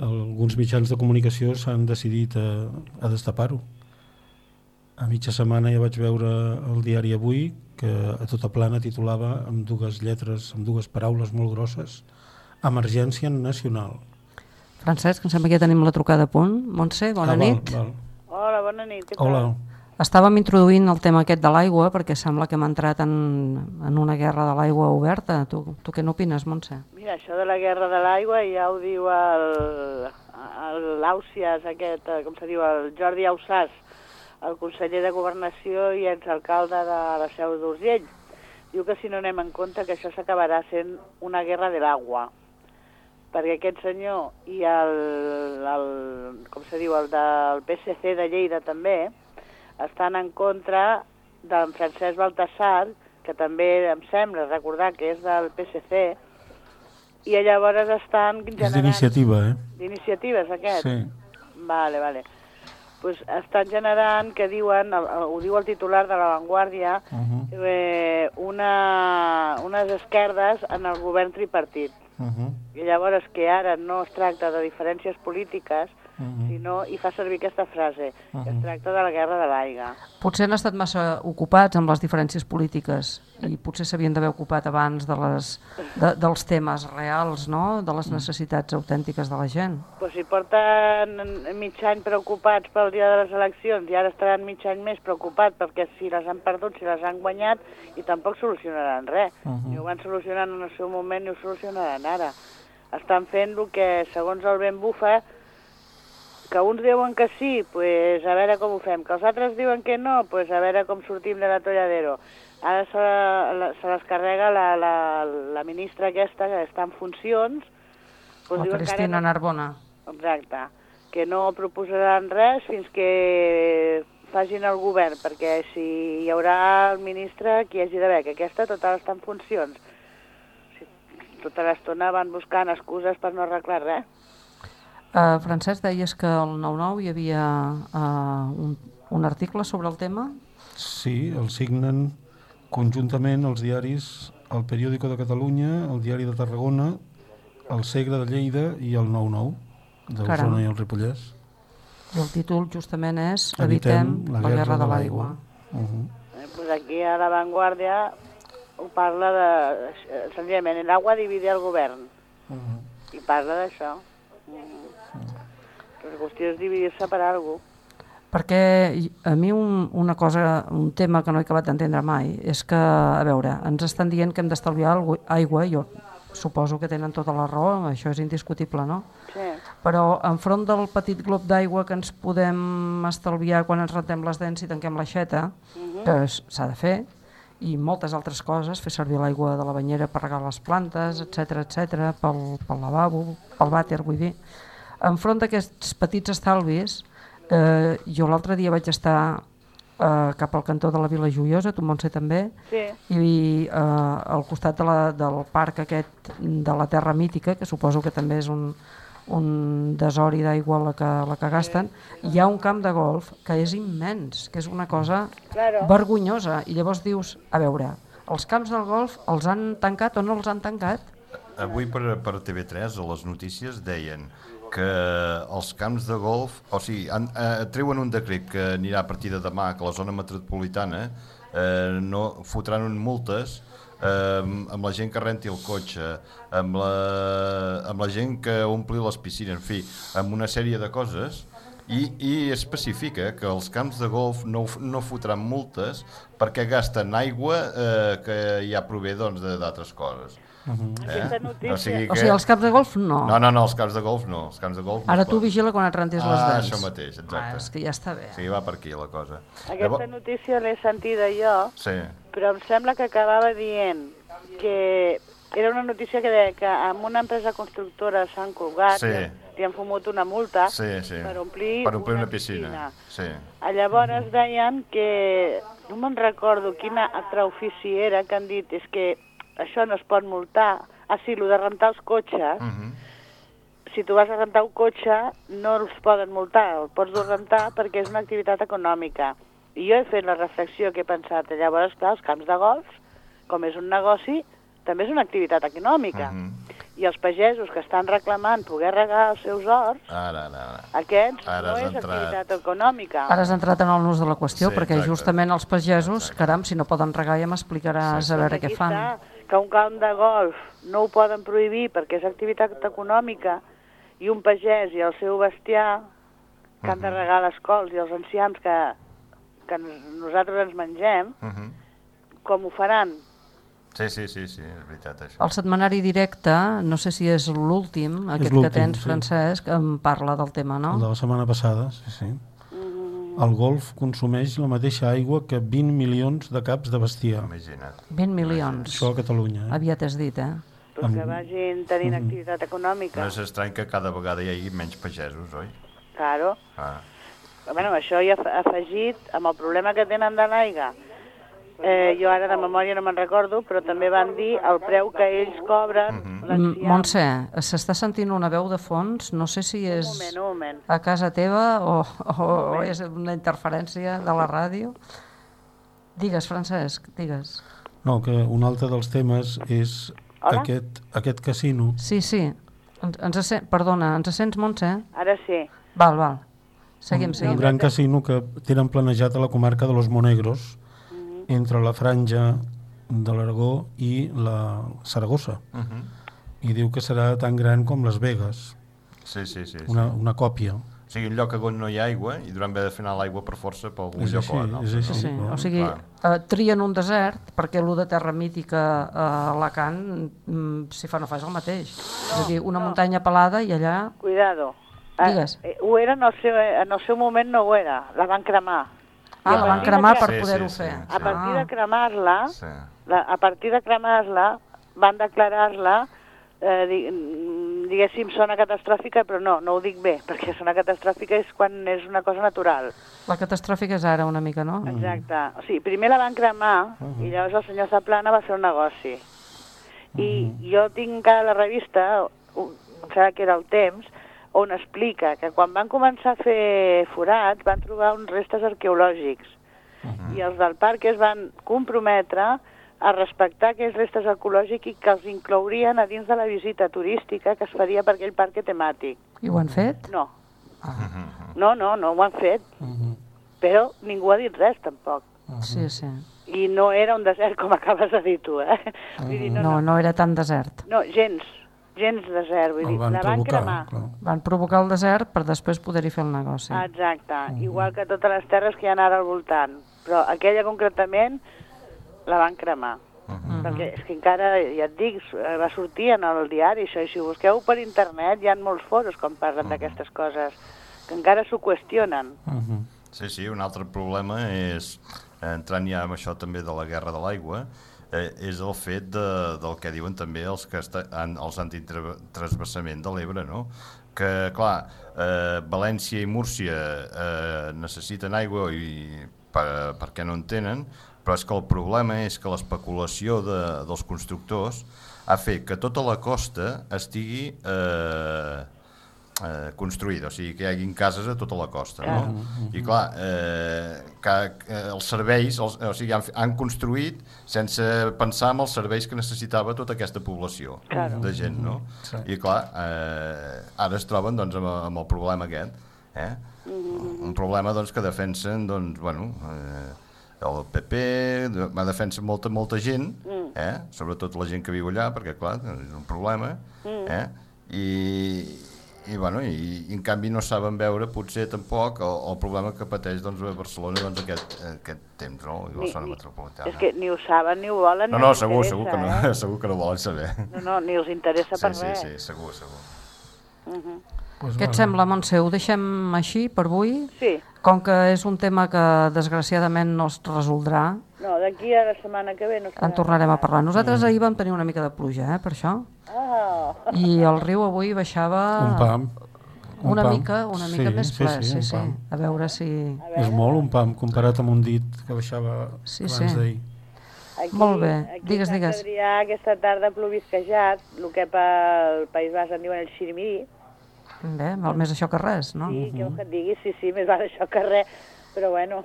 alguns mitjans de comunicació s'han decidit a, a destapar-ho. A mitja setmana ja vaig veure el diari Avui que a tota plana titulava amb dues lletres, amb dues paraules molt grosses Emergència nacional. Francesc, em sembla que ja tenim la trucada a punt. Montse, bona Ah, val, nit. val. Hola, bona nit. Què tal? Hola. Estàvem introduint el tema aquest de l'aigua perquè sembla que hem entrat en, en una guerra de l'aigua oberta. Tu, tu què n'opines, Montse? Mira, això de la guerra de l'aigua ja ho diu l'Àusias aquest, eh, com se diu, el Jordi Ausàs, el conseller de Governació i exalcalde de la Seu d'Urgell. Diu que si no anem en compte que això s'acabarà sent una guerra de l'aigua. Perquè aquest senyor i el, el, com se diu, el del PSC de Lleida també, estan en contra d'en Francesc Baltasar, que també em sembla recordar que és del PSC, i llavors estan És generant... d'iniciativa, eh? D'iniciativa, és aquest? Sí. Vale, vale. Pues estan generant, que diuen, ho diu el titular de La Vanguardia, Uh -huh. eh, una, unes esquerdes en el govern tripartit. Uh -huh. I llavors que ara no es tracta de diferències polítiques, Uh -huh. sinó, i fa servir aquesta frase, que Mhm. es tracta de la guerra de l'aigua. Potser han estat massa ocupats amb les diferències polítiques i potser s'havien d'haver ocupat abans de les, de, dels temes reals, no? de les necessitats autèntiques de la gent. Pues si porten mig any preocupats pel dia de les eleccions i ara estaran mig any més preocupats perquè si les han perdut, si les han guanyat, i tampoc solucionaran res. Uh -huh. Ni ho van solucionar en el seu moment ni ho solucionaran ara. Estan fent el que, segons el vent bufa, que uns diuen que sí, pues a veure com ho fem. Que els altres diuen que no, pues a veure com sortim de l'atolladero. Ara se, la, se les carrega la, la, la ministra aquesta, que està en funcions. Pues la diuen que Cristina no- Narbona. Exacte. Que no proposaran res fins que facin el govern, perquè si hi haurà el ministre, qui hagi d'haver, que aquesta total està en funcions. Tota l'estona van buscant excuses per no arreglar res. Uh, Francesc, deies que al 9-9 hi havia uh, un, un article sobre el tema? Sí, el signen conjuntament els diaris El Periòdico de Catalunya, el Diari de Tarragona, el Segre de Lleida i el 9-9 Caram. d'Osona i el Ripollès. I el títol justament és Evitem, la, guerra, de l'aigua. Uh -huh. Eh, pues aquí a La Vanguardia ho parla de... eh, Senzillament, el agua divide el govern. Uh -huh. I parla d'això. La qüestió és dividir-se per alguna cosa. Perquè a mi un, una cosa, un tema que no he acabat d'entendre mai, és que, a veure, ens estan dient que hem d'estalviar aigua, jo suposo que tenen tota la raó, això és indiscutible, no? Sí. Però enfront del petit glob d'aigua que ens podem estalviar quan ens rentem les dents i tanquem l'aixeta, Mhm. que és- s'ha de fer, i moltes altres coses, fer servir l'aigua de la banyera per regar les plantes, etc etc, pel, pel lavabo, pel vàter, vull dir. Enfront d'aquests petits estalvis, eh, jo l'altre dia vaig estar eh, cap al cantó de la Vila Joiosa, tu Montse també, Sí. i eh, al costat de la, del parc aquest de la Terra Mítica, que suposo que també és un, un desori d'aigua la, que, la que gasten, hi ha un camp de golf que és immens, que és una cosa Claro. vergonyosa, i llavors dius, a veure, els camps del golf els han tancat o no els han tancat? Avui per, per TV3 a les notícies deien que els camps de golf, o sigui, han, eh, treuen un decret que anirà a partir de demà que la zona metropolitana eh, no fotran un multes eh, amb la gent que renti el cotxe, amb la, amb la gent que ompli les piscines, en fi, amb una sèrie de coses i, i especifica que els camps de golf no, no fotran multes perquè gasten aigua eh, que ja prové doncs, de- d'altres coses. Aquesta notícia- O sigui, O sigui, els camps de golf no. No, no, no, els camps de golf no. Els camps de golf no Ara es tu vigila quan et rentis les Ah, dents. això mateix, exacte. Ah, és que ja està bé. O sigui, va per aquí la cosa. Aquesta notícia l'he sentida jo, Sí, però em sembla que acabava dient que era una notícia que deia que amb una empresa constructora s'han colgat, Sí. li, han fumut una multa sí, sí. per omplir, per omplir una, piscina. Sí. Ah, Llavors deien que, no me'n recordo quina altre ofici era, que han dit és que això no es pot multar. Ah, sí, el de rentar els cotxes, Mhm. si tu vas a rentar un cotxe no els poden multar, el pots dur rentar perquè és una activitat econòmica. I jo he fet la reflexió que he pensat, llavors, clar, els camps de golf, com és un negoci, també és una activitat econòmica. Mhm. I els pagesos que estan reclamant poder regar els seus horts, Ara, ara, ara. aquests Ara no és entrat. activitat econòmica. Ara has entrat en el nus de la qüestió, Sí, perquè exacte. justament els pagesos, caram, si no poden regar ja m'explicaràs a veure què fan. està, que un camp de golf no ho poden prohibir perquè és activitat econòmica i un pagès i el seu bestiar que han de regar les cols i els enciams que, que nosaltres ens mengem, Mhm. com ho faran? Sí, sí, sí, sí, és veritat això. El setmanari directe, no sé si és l'últim, aquest que l'últim, tens, sí. Francesc, em parla del tema, no? El de la setmana passada, sí, sí. Mm. El golf consumeix la mateixa aigua que 20 milions de caps de bestiar. Imagina't. 20 milions. Això a Catalunya. Eh? Aviat has dit, eh? Pues que vagin tenint activitat econòmica. No és estrany que cada vegada hi hagi menys pagesos, oi? Claro. Ah. Bueno, això hi ha af- afegit amb el problema que tenen de l'aigua. Eh, jo ara de memòria no me'n recordo, però també van dir el preu que ells cobren Mhm. M- l'enciam. Montse, s'està sentint una veu de fons, no sé si Un és moment, un moment. a casa teva o, o, o és una interferència de la ràdio. Digues, Francesc, digues. No, que un altre dels temes és Hola? aquest, aquest casino... Sí, sí. Ens, ens sent, perdona, ens sents, Montse? Ara sí. Val, val. Seguim, un, seguim. un gran casino que tenen planejat a la comarca de los Monegros, entre la franja de l'Aragó i la Saragossa. Uh -huh. I diu que serà tan gran com Las Vegas, Sí, sí, sí. sí. una, una còpia. O sigui, un lloc on no hi ha aigua i durant haver de fer anar l'aigua per força per algun És lloc així, o altre. és així. Sí, o sigui, eh, trien un desert perquè el de terra mítica a Alacant, mm, si fa no fa és el mateix. és a dir, una muntanya pelada i allà... Cuidado. Ah, Digues. eh, ho era en el, seu, en el seu moment, no ho era. La van cremar. Ah, a la van cremar de per poder-ho Sí, sí, fer. sí. A partir de Ah, cremar-la, Sí. la, a partir de cremar-la, van declarar-la, eh, di, mm, diguéssim, zona catastròfica, però no, no ho dic bé, perquè zona catastròfica és quan és una cosa natural. la catastròfica és ara una mica, no? Exacte. O sigui, primer la van cremar i llavors el senyor Zaplana va fer un negoci. I jo tinc encara la revista, em sembla que era el Temps, on explica que quan van començar a fer forats van trobar uns restes arqueològics i els del parc es van comprometre a respectar aquells restes arqueològics i que els inclourien a dins de la visita turística que es faria per aquell parc temàtic. I ho han fet? No. No, no, no ho han fet, Mhm. però ningú ha dit res tampoc. Sí, sí. I no era un desert com acabes de dir tu, eh? Vull dir, no, No, no, no era tan desert. no, gens, gens desert, vull El dir, van la van provocar, cremar. clar. Van provocar el desert per després poder-hi fer el negoci. Exacte, igual que totes les terres que hi ha ara al voltant, però aquella concretament la van cremar. Perquè és que encara, ja et dic, va sortir en el diari això, i si ho busqueu per internet hi ha molts foros com parlen d'aquestes coses, que encara s'ho qüestionen. Mhm. Sí, sí, un altre problema és, eh, entrant ja amb això també de la guerra de l'aigua, eh, és el fet de, del que diuen també els que està, han, els antitransbassament de l'Ebre, no? que, clar, eh, València i Múrcia eh, necessiten aigua i per, perquè no en tenen, però és que el problema és que l'especulació de, dels constructors ha fet que tota la costa estigui eh, eh, construïda, o sigui que hi hagin cases a tota la costa, no? I clar, eh, que, que els serveis, els, o sigui, han, han construït sense pensar en els serveis que necessitava tota aquesta població Claro. de gent, no? Sí. I clar, eh, ara es troben doncs, amb, amb el problema aquest, eh? Un problema doncs, que defensen, doncs, bueno, eh, el PP, va defensar molta, molta gent, eh? sobretot la gent que viu allà, perquè clar, és un problema, eh? I, i, bueno, i, i en canvi no saben veure potser tampoc el, el problema que pateix doncs, a Barcelona doncs, aquest, aquest temps, no? I la zona ni- metropolitana. És que ni ho saben, ni ho volen, No, no, els segur, segur que no, Eh? segur que no volen saber. No, no, ni els interessa Sí, per sí, res. sí, segur, segur. Pues Què et sembla, Montse? Ho deixem així per avui? Sí, Com que és un tema que desgraciadament no es resoldrà, no, d'aquí a la setmana que ve no en tornarem a parlar. Nosaltres ahir vam tenir una mica de pluja, eh, per això, Ah, i el riu avui baixava Un pam. Un una pam. mica, una mica Sí, més sí, ple, sí, sí, sí, pam. a veure si... És molt un pam comparat amb un dit que baixava Sí, abans sí. d'ahir. aquí, Molt bé. Aquí Digues, a Sant digues. Adrià aquesta tarda ha plovisquejat, el que pel País Basc en diuen el xirimiri, Bé, val més això que res, no? sí, que et digui? Sí, sí, més val això que res, però bueno,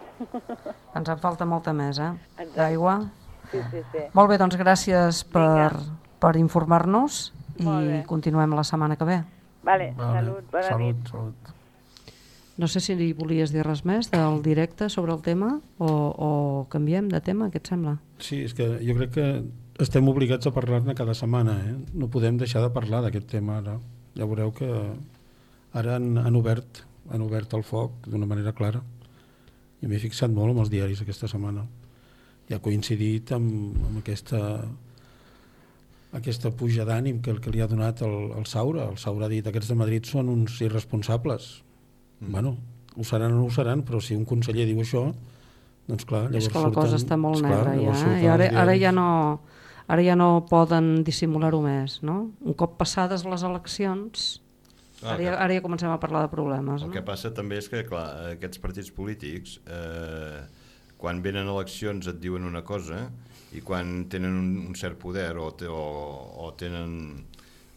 Ens en falta molta més, eh? D'aigua. sí, sí, sí. Molt bé, doncs gràcies per, Vinga. per informar-nos i continuem la setmana que ve. Vale, Vale. salut, bona salut, nit. salut. No sé si volies dir res més del directe sobre el tema o, o canviem de tema, què et sembla? Sí, és que jo crec que estem obligats a parlar-ne cada setmana, eh? No podem deixar de parlar d'aquest tema ara. Ja veureu que ara han, han obert han obert el foc d'una manera clara. I m'he fixat molt amb els diaris aquesta setmana. I ha coincidit amb, amb aquesta aquesta puja d'ànim que, que li ha donat el, el Saura. El Saura ha dit aquests de Madrid són uns irresponsables. Mm. Bueno, ho seran o no ho seran, però si un conseller diu això, doncs clar, llavors És que la surten, cosa està molt esclar, negra ja, eh? I ara, ara, ja no, ara ja no poden dissimular-ho més, no? Un cop passades les eleccions, Ah, ara, ja, que- ara ja comencem a parlar de problemes, El no? que passa també és que, clar, aquests partits polítics, eh, quan venen eleccions et diuen una cosa i quan tenen un, un cert poder o, te, o, o tenen,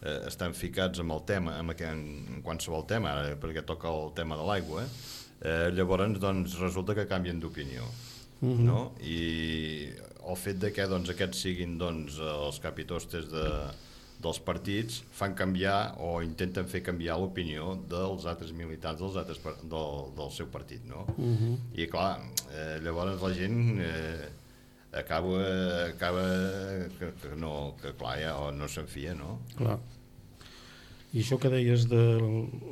eh, estan ficats amb el tema, amb aquest, en qualsevol tema, ara perquè toca el tema de l'aigua, eh, llavors doncs, resulta que canvien d'opinió. Mhm. no? I el fet de que doncs, aquests siguin doncs, els capitostes de, dels partits fan canviar o intenten fer canviar l'opinió dels altres militants dels altres, del, del seu partit, no? Mhm. I clar, eh, llavors la gent eh, acaba, acaba que, que, no, que clar, ja o no se'n fia, no? Clar. I això que deies del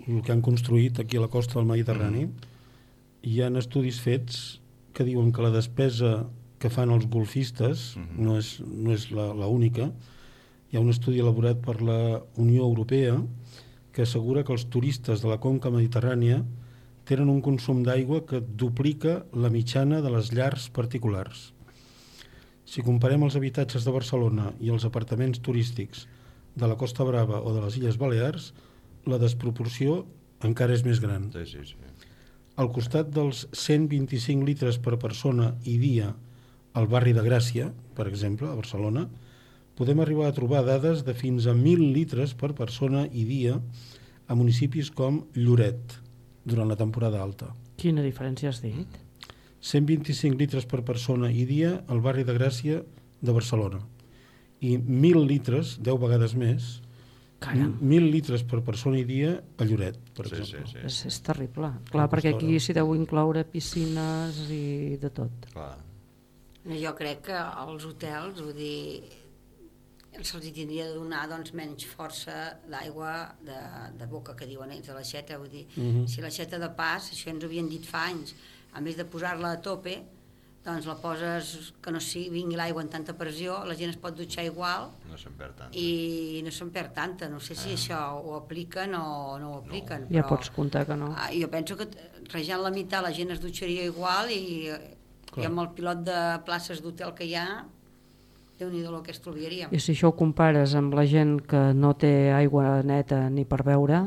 el que han construït aquí a la costa del Mediterrani, hi han estudis fets que diuen que la despesa que fan els golfistes no és, no és la, la única. Hi ha un estudi elaborat per la Unió Europea que assegura que els turistes de la conca mediterrània tenen un consum d'aigua que duplica la mitjana de les llars particulars. Si comparem els habitatges de Barcelona i els apartaments turístics de la Costa Brava o de les Illes Balears, la desproporció encara és més gran. Sí, sí, sí. Al costat dels 125 litres per persona i dia al barri de Gràcia, per exemple, a Barcelona, podem arribar a trobar dades de fins a 1.000 litres per persona i dia a municipis com Lloret, durant la temporada alta. Quina diferència has dit? 125 litres per persona i dia al barri de Gràcia de Barcelona i 1.000 litres, 10 vegades més, Caram. 1.000 litres per persona i dia a Lloret, per Sí, exemple. sí, sí. És, és terrible. Clar, perquè aquí s'hi deu incloure piscines i de tot. Clar. No, jo crec que als hotels, vull dir, se'ls tindria de donar doncs, menys força d'aigua de, de boca, que diuen ells, de l'aixeta. Vull dir, Mhm. si l'aixeta de pas, això ens ho havien dit fa anys, a més de posar-la a tope, doncs la poses que no sigui, vingui l'aigua en tanta pressió, la gent es pot dutxar igual No se'n perd tant. i no se'n perd tanta. No sé si això ho apliquen o no ho apliquen. Ja però, pots comptar que no. Ah, jo penso que rejant la meitat la gent es dutxaria igual i, i amb el pilot de places d'hotel que hi ha, déu nhi el que es trobaríem. I si això ho compares amb la gent que no té aigua neta ni per beure,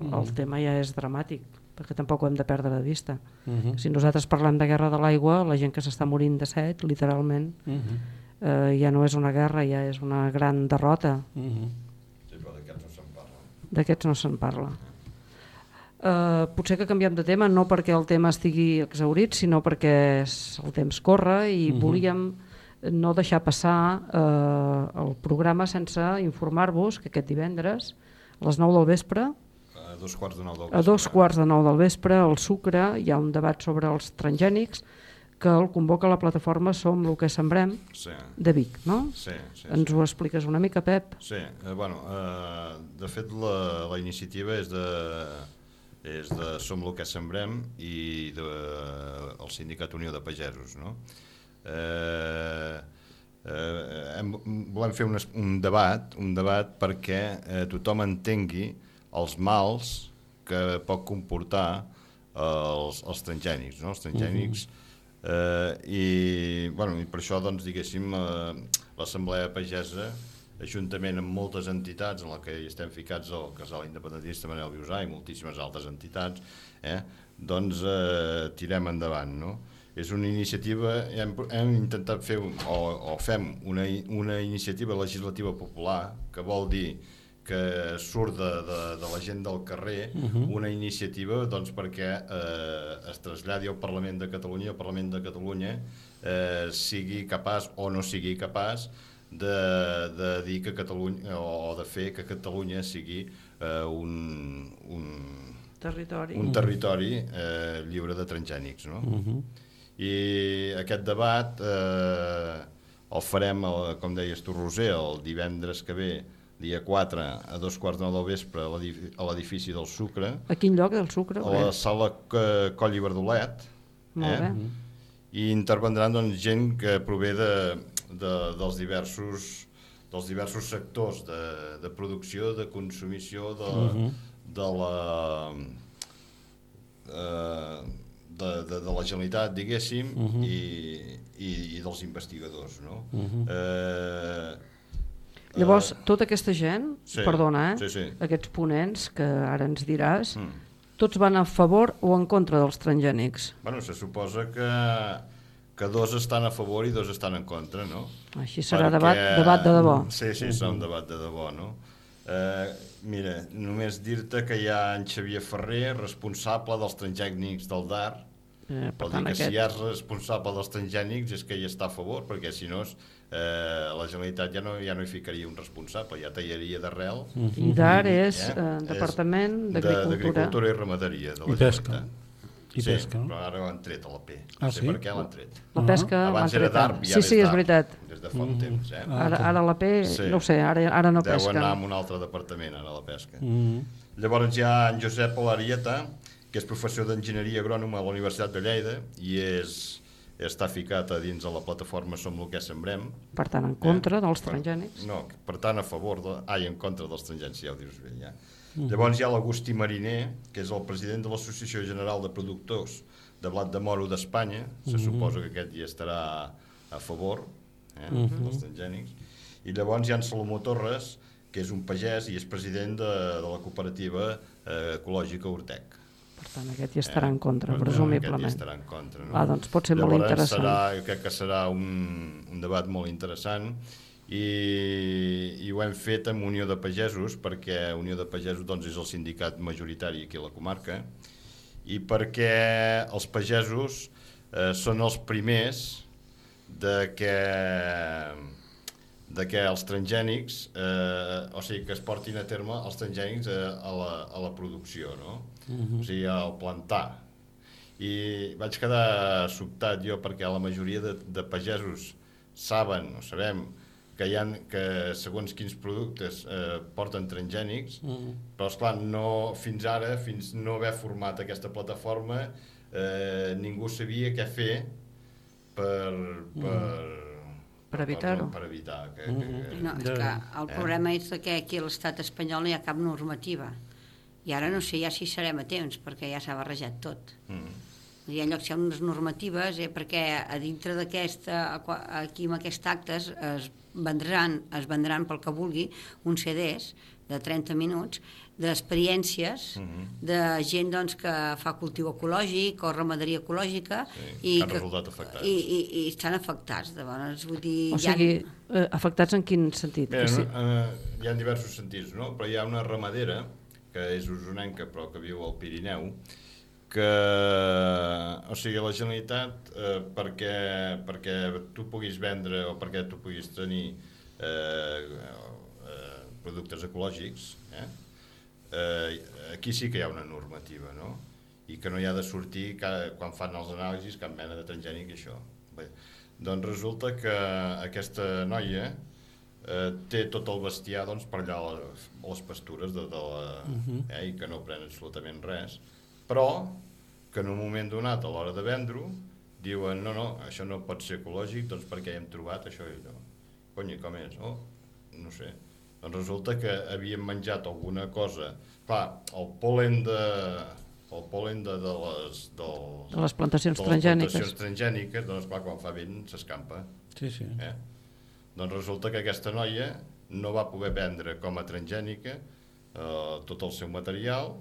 el tema ja és dramàtic, perquè tampoc ho hem de perdre de vista. Mhm. Si nosaltres parlem de guerra de l'aigua, la gent que s'està morint de set, literalment, Mhm. eh, ja no és una guerra, ja és una gran derrota. Mhm. Sí, però d'aquests no se'n parla. D'aquests no se'n parla. Uh, potser que canviem de tema, no perquè el tema estigui exaurit, sinó perquè el temps corre i Mhm. volíem no deixar passar uh, el programa sense informar-vos que aquest divendres, a les 9 del vespre, A dos quarts de nou del a dos quarts de 9 del vespre, al Sucre, hi ha un debat sobre els transgènics que el convoca la plataforma Som el que sembrem Sí. de Vic, no? Sí, sí, Ens ho expliques una mica, Pep? Sí, eh, bueno, eh, de fet la, la iniciativa és de, és de Som el que sembrem i de, el Sindicat Unió de Pagesos, no? Eh, eh, hem, volem fer un, un debat, un debat perquè eh, tothom entengui els mals que pot comportar els, els transgènics, no? Els transgènics eh, i, bueno, i per això, doncs, diguéssim, eh, l'Assemblea Pagesa, juntament amb moltes entitats en la que hi estem ficats el casal independentista Manel Viusà i moltíssimes altres entitats, eh, doncs eh, tirem endavant, no? És una iniciativa, hem, hem intentat fer, un- o, o fem una, una iniciativa legislativa popular, que vol dir que surt de, de, de la gent del carrer Mhm. una iniciativa doncs, perquè eh, es traslladi al Parlament de Catalunya el Parlament de Catalunya eh, sigui capaç o no sigui capaç de, de dir que Catalunya o de fer que Catalunya sigui eh, un, un, Territori. un territori eh, lliure de transgènics. No? Mhm. I aquest debat eh, el farem, el, com deies tu, Roser, el divendres que ve, dia 4, a dos quarts de nou del vespre, a l'edifi- a l'edifici del Sucre, A quin lloc del Sucre? a la sala eh, Coll i Verdolet, Molt bé. i intervendran doncs, gent que prové de, de, dels diversos dels diversos sectors de, de producció, de consumició de, Mhm. de la eh, de, de, de la Generalitat, diguéssim, Mhm. i, i, i dels investigadors, no? Mhm. eh, Llavors, tota aquesta gent, sí, perdona, eh? sí, sí. aquests ponents, que ara ens diràs, Mm. tots van a favor o en contra dels transgènics? Bueno, se suposa que, que dos estan a favor i dos estan en contra, no? Així serà debat, debat de debò. Sí, sí, serà un debat de debò, no? Eh, mira, només dir-te que hi ha en Xavier Ferrer, responsable dels transgènics del DAR, Eh, per Vol dir tant, que aquest... si és responsable dels transgènics és que hi està a favor, perquè si no, és, eh, la Generalitat ja no, ja no hi ficaria un responsable, ja tallaria d'arrel. I d'ara és Eh? eh, És Departament de- d'Agricultura. d'Agricultura i Ramaderia de la I pesca. I sí, pesca, no? però ara l'han tret a la P. Ah, no sé sí? per què l'han tret. La pesca l'han Abans era d'ARP i Sí, sí, és veritat. Des de fa un temps, eh? Ah, Ara, ara la P, Sí. no ho sé, ara, ara no Deu pesquen. anar a un altre departament, ara la pesca. Mm. Llavors hi ha en Josep Olarieta, que és professor d'enginyeria agrònoma a la Universitat de Lleida i és, està ficat a dins de la plataforma Som el que sembrem. Per tant, en contra dels Per- transgènics. No, per tant, a favor, de, ai, en contra dels transgènics, ja ho dius bé, ja. Llavors hi ha l'Agustí Mariner, que és el president de l'Associació General de Productors de Blat de Moro d'Espanya, se suposa que aquest hi estarà a favor eh, dels transgènics. I llavors hi ha en Salomó Torres, que és un pagès i és president de, de la cooperativa eh, ecològica Urtec. Per tant, aquest hi estarà en contra, Aquest presumiblement. hi estarà en contra. No? Ah, doncs pot ser molt Llavors interessant. Serà, jo crec que serà un, un debat molt interessant i, i ho hem fet amb Unió de Pagesos perquè Unió de Pagesos doncs, és el sindicat majoritari aquí a la comarca i perquè els pagesos eh, són els primers de que de que els transgènics, eh, o sigui, que es portin a terme els transgènics eh, a, la, a la producció, no? O sigui, al plantar. I vaig quedar sobtat jo perquè la majoria de, de pagesos saben, o sabem, que hi ha, que segons quins productes eh, porten transgènics, Mm. però esclar, no, fins ara, fins no haver format aquesta plataforma, eh, ningú sabia què fer per, per, Per evitar-ho. Per, per evitar que, que, que, No, és que el problema és que aquí a l'estat espanyol no hi ha cap normativa. I ara no sé ja si serem a temps, perquè ja s'ha barrejat tot. Mm. Hi ha llocs que hi ha unes normatives, eh, perquè a dintre d'aquesta, aquí amb aquest acte es, es vendran, es vendran pel que vulgui uns CDs de 30 minuts d'experiències Mhm. de gent doncs, que fa cultiu ecològic o ramaderia ecològica Sí, que han afectats. i, i, i estan afectats llavors vull dir, O hi ha- sigui, eh, afectats en quin sentit? Bé, Que sí. no, eh, hi ha diversos sentits, no? Però hi ha una ramadera, que és usonenca però que viu al Pirineu, que, o sigui, la Generalitat, eh, perquè, perquè tu puguis vendre o perquè tu puguis tenir eh, eh, productes ecològics, eh, eh, aquí sí que hi ha una normativa, no? I que no hi ha de sortir cada, quan fan els anàlisis cap mena de transgènic i això. Bé, doncs resulta que aquesta noia eh, té tot el bestiar doncs, per allà a les, a les pastures de, de la, eh, i que no pren absolutament res, però que en un moment donat, a l'hora de vendre-ho, diuen, no, no, això no pot ser ecològic, doncs perquè hem trobat això i allò. Cony, com és? Oh, no sé. Doncs resulta que havien menjat alguna cosa. Clar, el polen de, el polen de, de les, De les plantacions de les transgèniques. plantacions transgèniques, doncs clar, quan fa vent s'escampa. Sí, sí. Eh? Doncs resulta que aquesta noia no va poder vendre com a transgènica eh, tot el seu material,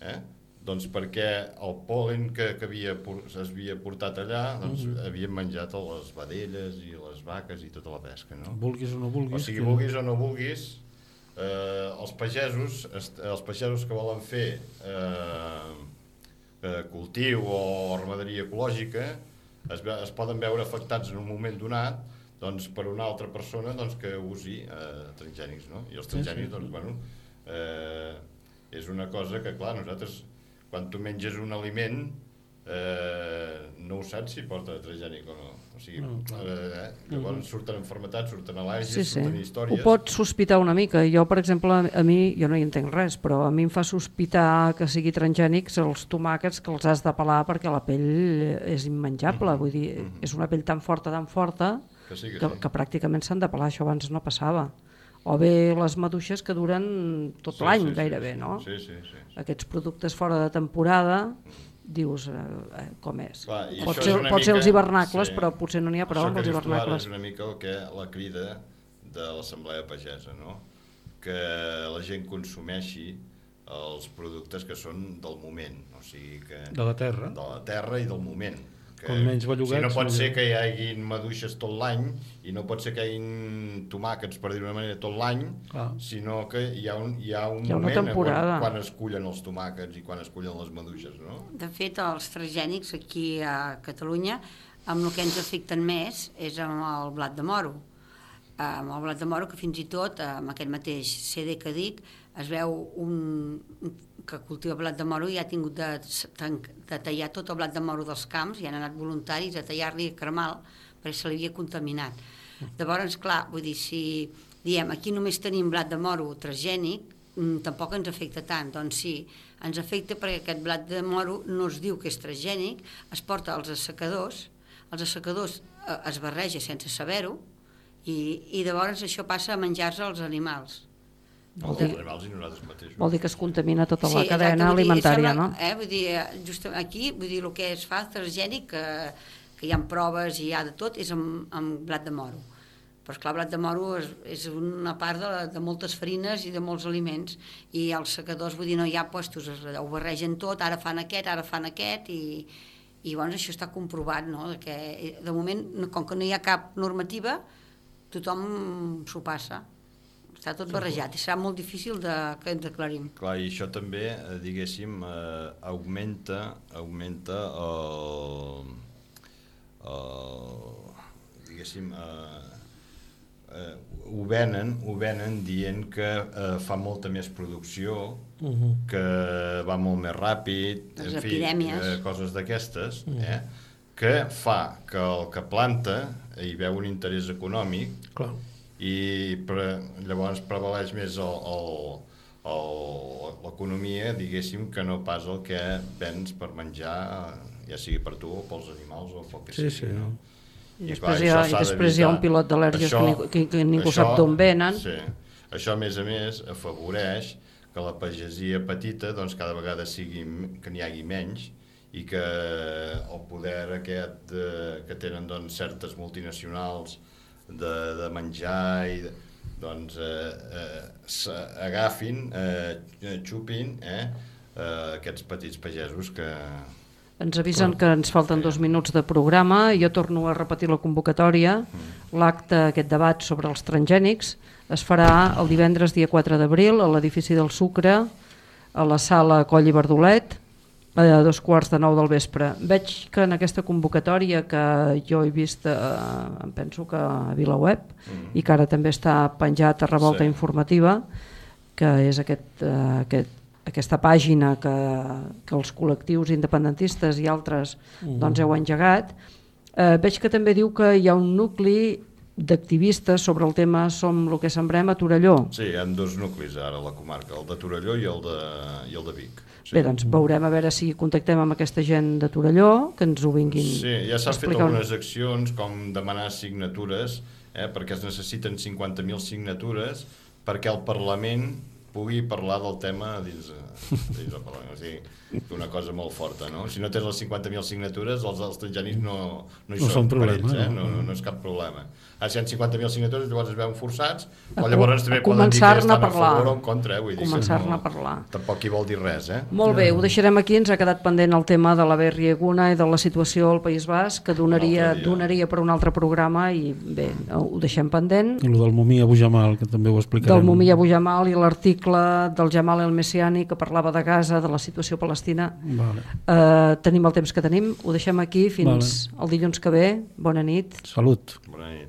eh? Doncs perquè el polen que, que havia, por- s'havia portat allà doncs Mhm. havien menjat les vedelles i les vaques i tota la pesca, no? Vulguis o no vulguis. O sigui, que- vulguis o no vulguis, eh, els pagesos, els pagesos que volen fer eh, eh, cultiu o ramaderia ecològica es, es poden veure afectats en un moment donat doncs, per una altra persona doncs, que usi eh, transgènics, no? I els Sí, sí. transgènics, doncs, bueno, eh, és una cosa que, clar, nosaltres, quan tu menges un aliment, eh, no ho saps si porta transgènic o no. O sigui, No, clar. eh, llavors surten enfermetats, surten al·lèrgies, Sí, sí. surten Ho històries... pots sospitar una mica. Jo, per exemple, a mi, jo no hi entenc res, però a mi em fa sospitar que sigui transgènics els tomàquets que els has de pelar perquè la pell és immenjable. Vull dir, és una pell tan forta, tan forta, Que sí, que que, sí. que pràcticament s'han de pelar. Això abans no passava. O bé les maduixes que duren tot Sí, l'any sí, gairebé, sí. no? Sí, sí, sí. Aquests productes fora de temporada, dius, eh, eh, com és? Clar, pot ser, pot ser mica- els hivernacles, sí. però potser no n'hi ha prou amb els hivernacles. és una mica el que la crida de l'Assemblea Pagesa, no? que la gent consumeixi els productes que són del moment, o sigui que... De la terra. De la terra i del moment, que, Com menys bellugats, no pot ser que hi haguin maduixes tot l'any i no pot ser que hi hagin tomàquets, per dir-ho d'una manera, tot l'any, sinó que hi ha un, hi ha un Hi ha moment temporada. quan, quan es cullen els tomàquets i quan es cullen les maduixes, no? De fet, els transgènics aquí a Catalunya, amb el que ens afecten més és amb el blat de moro. Amb el blat de moro, que fins i tot, amb aquest mateix CD que dic, es veu un, que cultiva blat de moro i ha tingut de, de tallar tot el blat de moro dels camps i han anat voluntaris a tallar-li a cremar perquè se l'havia contaminat. Llavors, clar, vull dir, si diem aquí només tenim blat de moro transgènic, mm, tampoc ens afecta tant. Doncs sí, ens afecta perquè aquest blat de moro no es diu que és transgènic, es porta als assecadors, els assecadors eh, es barreja sense saber-ho, i, i llavors això passa a menjar-se als animals. Vol dir, animals i nosaltres mateixos. vol dir que es contamina tota la exacte, cadena dir, alimentària, sembla, no? Eh, vull dir, eh, just aquí, vull dir, el que es fa transgènic, que, que hi ha proves i hi ha de tot, és amb, amb blat de moro. Però, esclar, blat de moro és, és una part de, de moltes farines i de molts aliments, i els secadors, vull dir, no hi ha puestos, es- ho barregen tot, ara fan aquest, ara fan aquest, i, i llavors això està comprovat, no?, de que de moment, no- com que no hi ha cap normativa, tothom s'ho passa. Està tot barrejat i serà molt difícil de, que ens aclarim. Clar, i això també, eh, diguéssim, eh, augmenta, augmenta el, el diguéssim, eh, eh, ho venen, ho venen dient que eh, fa molta més producció, Mhm. que va molt més ràpid, Les en fi, epidèmies. eh, coses d'aquestes, eh, que fa que el que planta hi veu un interès econòmic Clar. I pre, llavors prevaleix més el, el, el, l'economia, diguéssim, que no pas el que vens per menjar, ja sigui per tu o pels animals o pel que Sí, sigui. sí. No? I clar, després, hi ha, i després hi ha un pilot d'al·lèrgies que, que, que ningú això- sap d'on venen. Sí. Això, a més a més, afavoreix que la pagesia petita doncs, cada vegada sigui, que n'hi hagi menys i que el poder aquest de, que tenen doncs, certes multinacionals de, de menjar i de, doncs eh, eh, agafin, eh, xupin eh, eh, aquests petits pagesos que, Ens avisen que ens falten dos minuts de programa. Jo torno a repetir la convocatòria. L'acte, aquest debat sobre els transgènics, es farà el divendres dia 4 d'abril a l'edifici del Sucre, a la sala Coll i Verdolet, a dos quarts de nou del vespre. Veig que en aquesta convocatòria que jo he vist, eh, em penso que a VilaWeb, Mm. i que ara també està penjat a Revolta Sí. Informativa, que és aquest, eh, aquest, aquesta pàgina que, que els col·lectius independentistes i altres Mm. doncs, heu engegat. Eh, veig que també diu que hi ha un nucli d'activistes sobre el tema Som el que sembrem a Torelló. Sí, hi ha dos nuclis ara a la comarca, el de Torelló i el de, i el de Vic. Sí. Bé, doncs veurem a veure si contactem amb aquesta gent de Torelló, que ens ho vinguin Sí, ja s'han fet algunes accions com demanar signatures, eh, perquè es necessiten 50.000 signatures perquè el Parlament pugui parlar del tema dins, de- dins del Parlament. O sigui, una cosa molt forta, no? Si no tens les 50.000 signatures, els, els transgènics no, no hi No són són per problema, ells, eh? no. no, no, és cap problema. Ara, si hi ha 50.000 signatures, llavors es veuen forçats, A o llavors també a poden dir que començar-ne estan a a parlar. favor o en contra, eh? Vull dir que Començar-ne no, a parlar. Tampoc hi vol dir res, eh? Molt bé, ho deixarem aquí, ens ha quedat pendent el tema de la Berrieguna i de la situació al País Basc, que donaria, donaria per un altre programa i bé, ho deixem pendent. I el del Mumí Abu Jamal, que també ho explicarem. Del Mumia Abu Jamal i l'article del Jamal El Messiani que parlava de Gaza, de la situació palestina. Vale. Eh, tenim el temps que tenim, ho deixem aquí fins el dilluns que ve. Bona nit. Salut. Bona nit.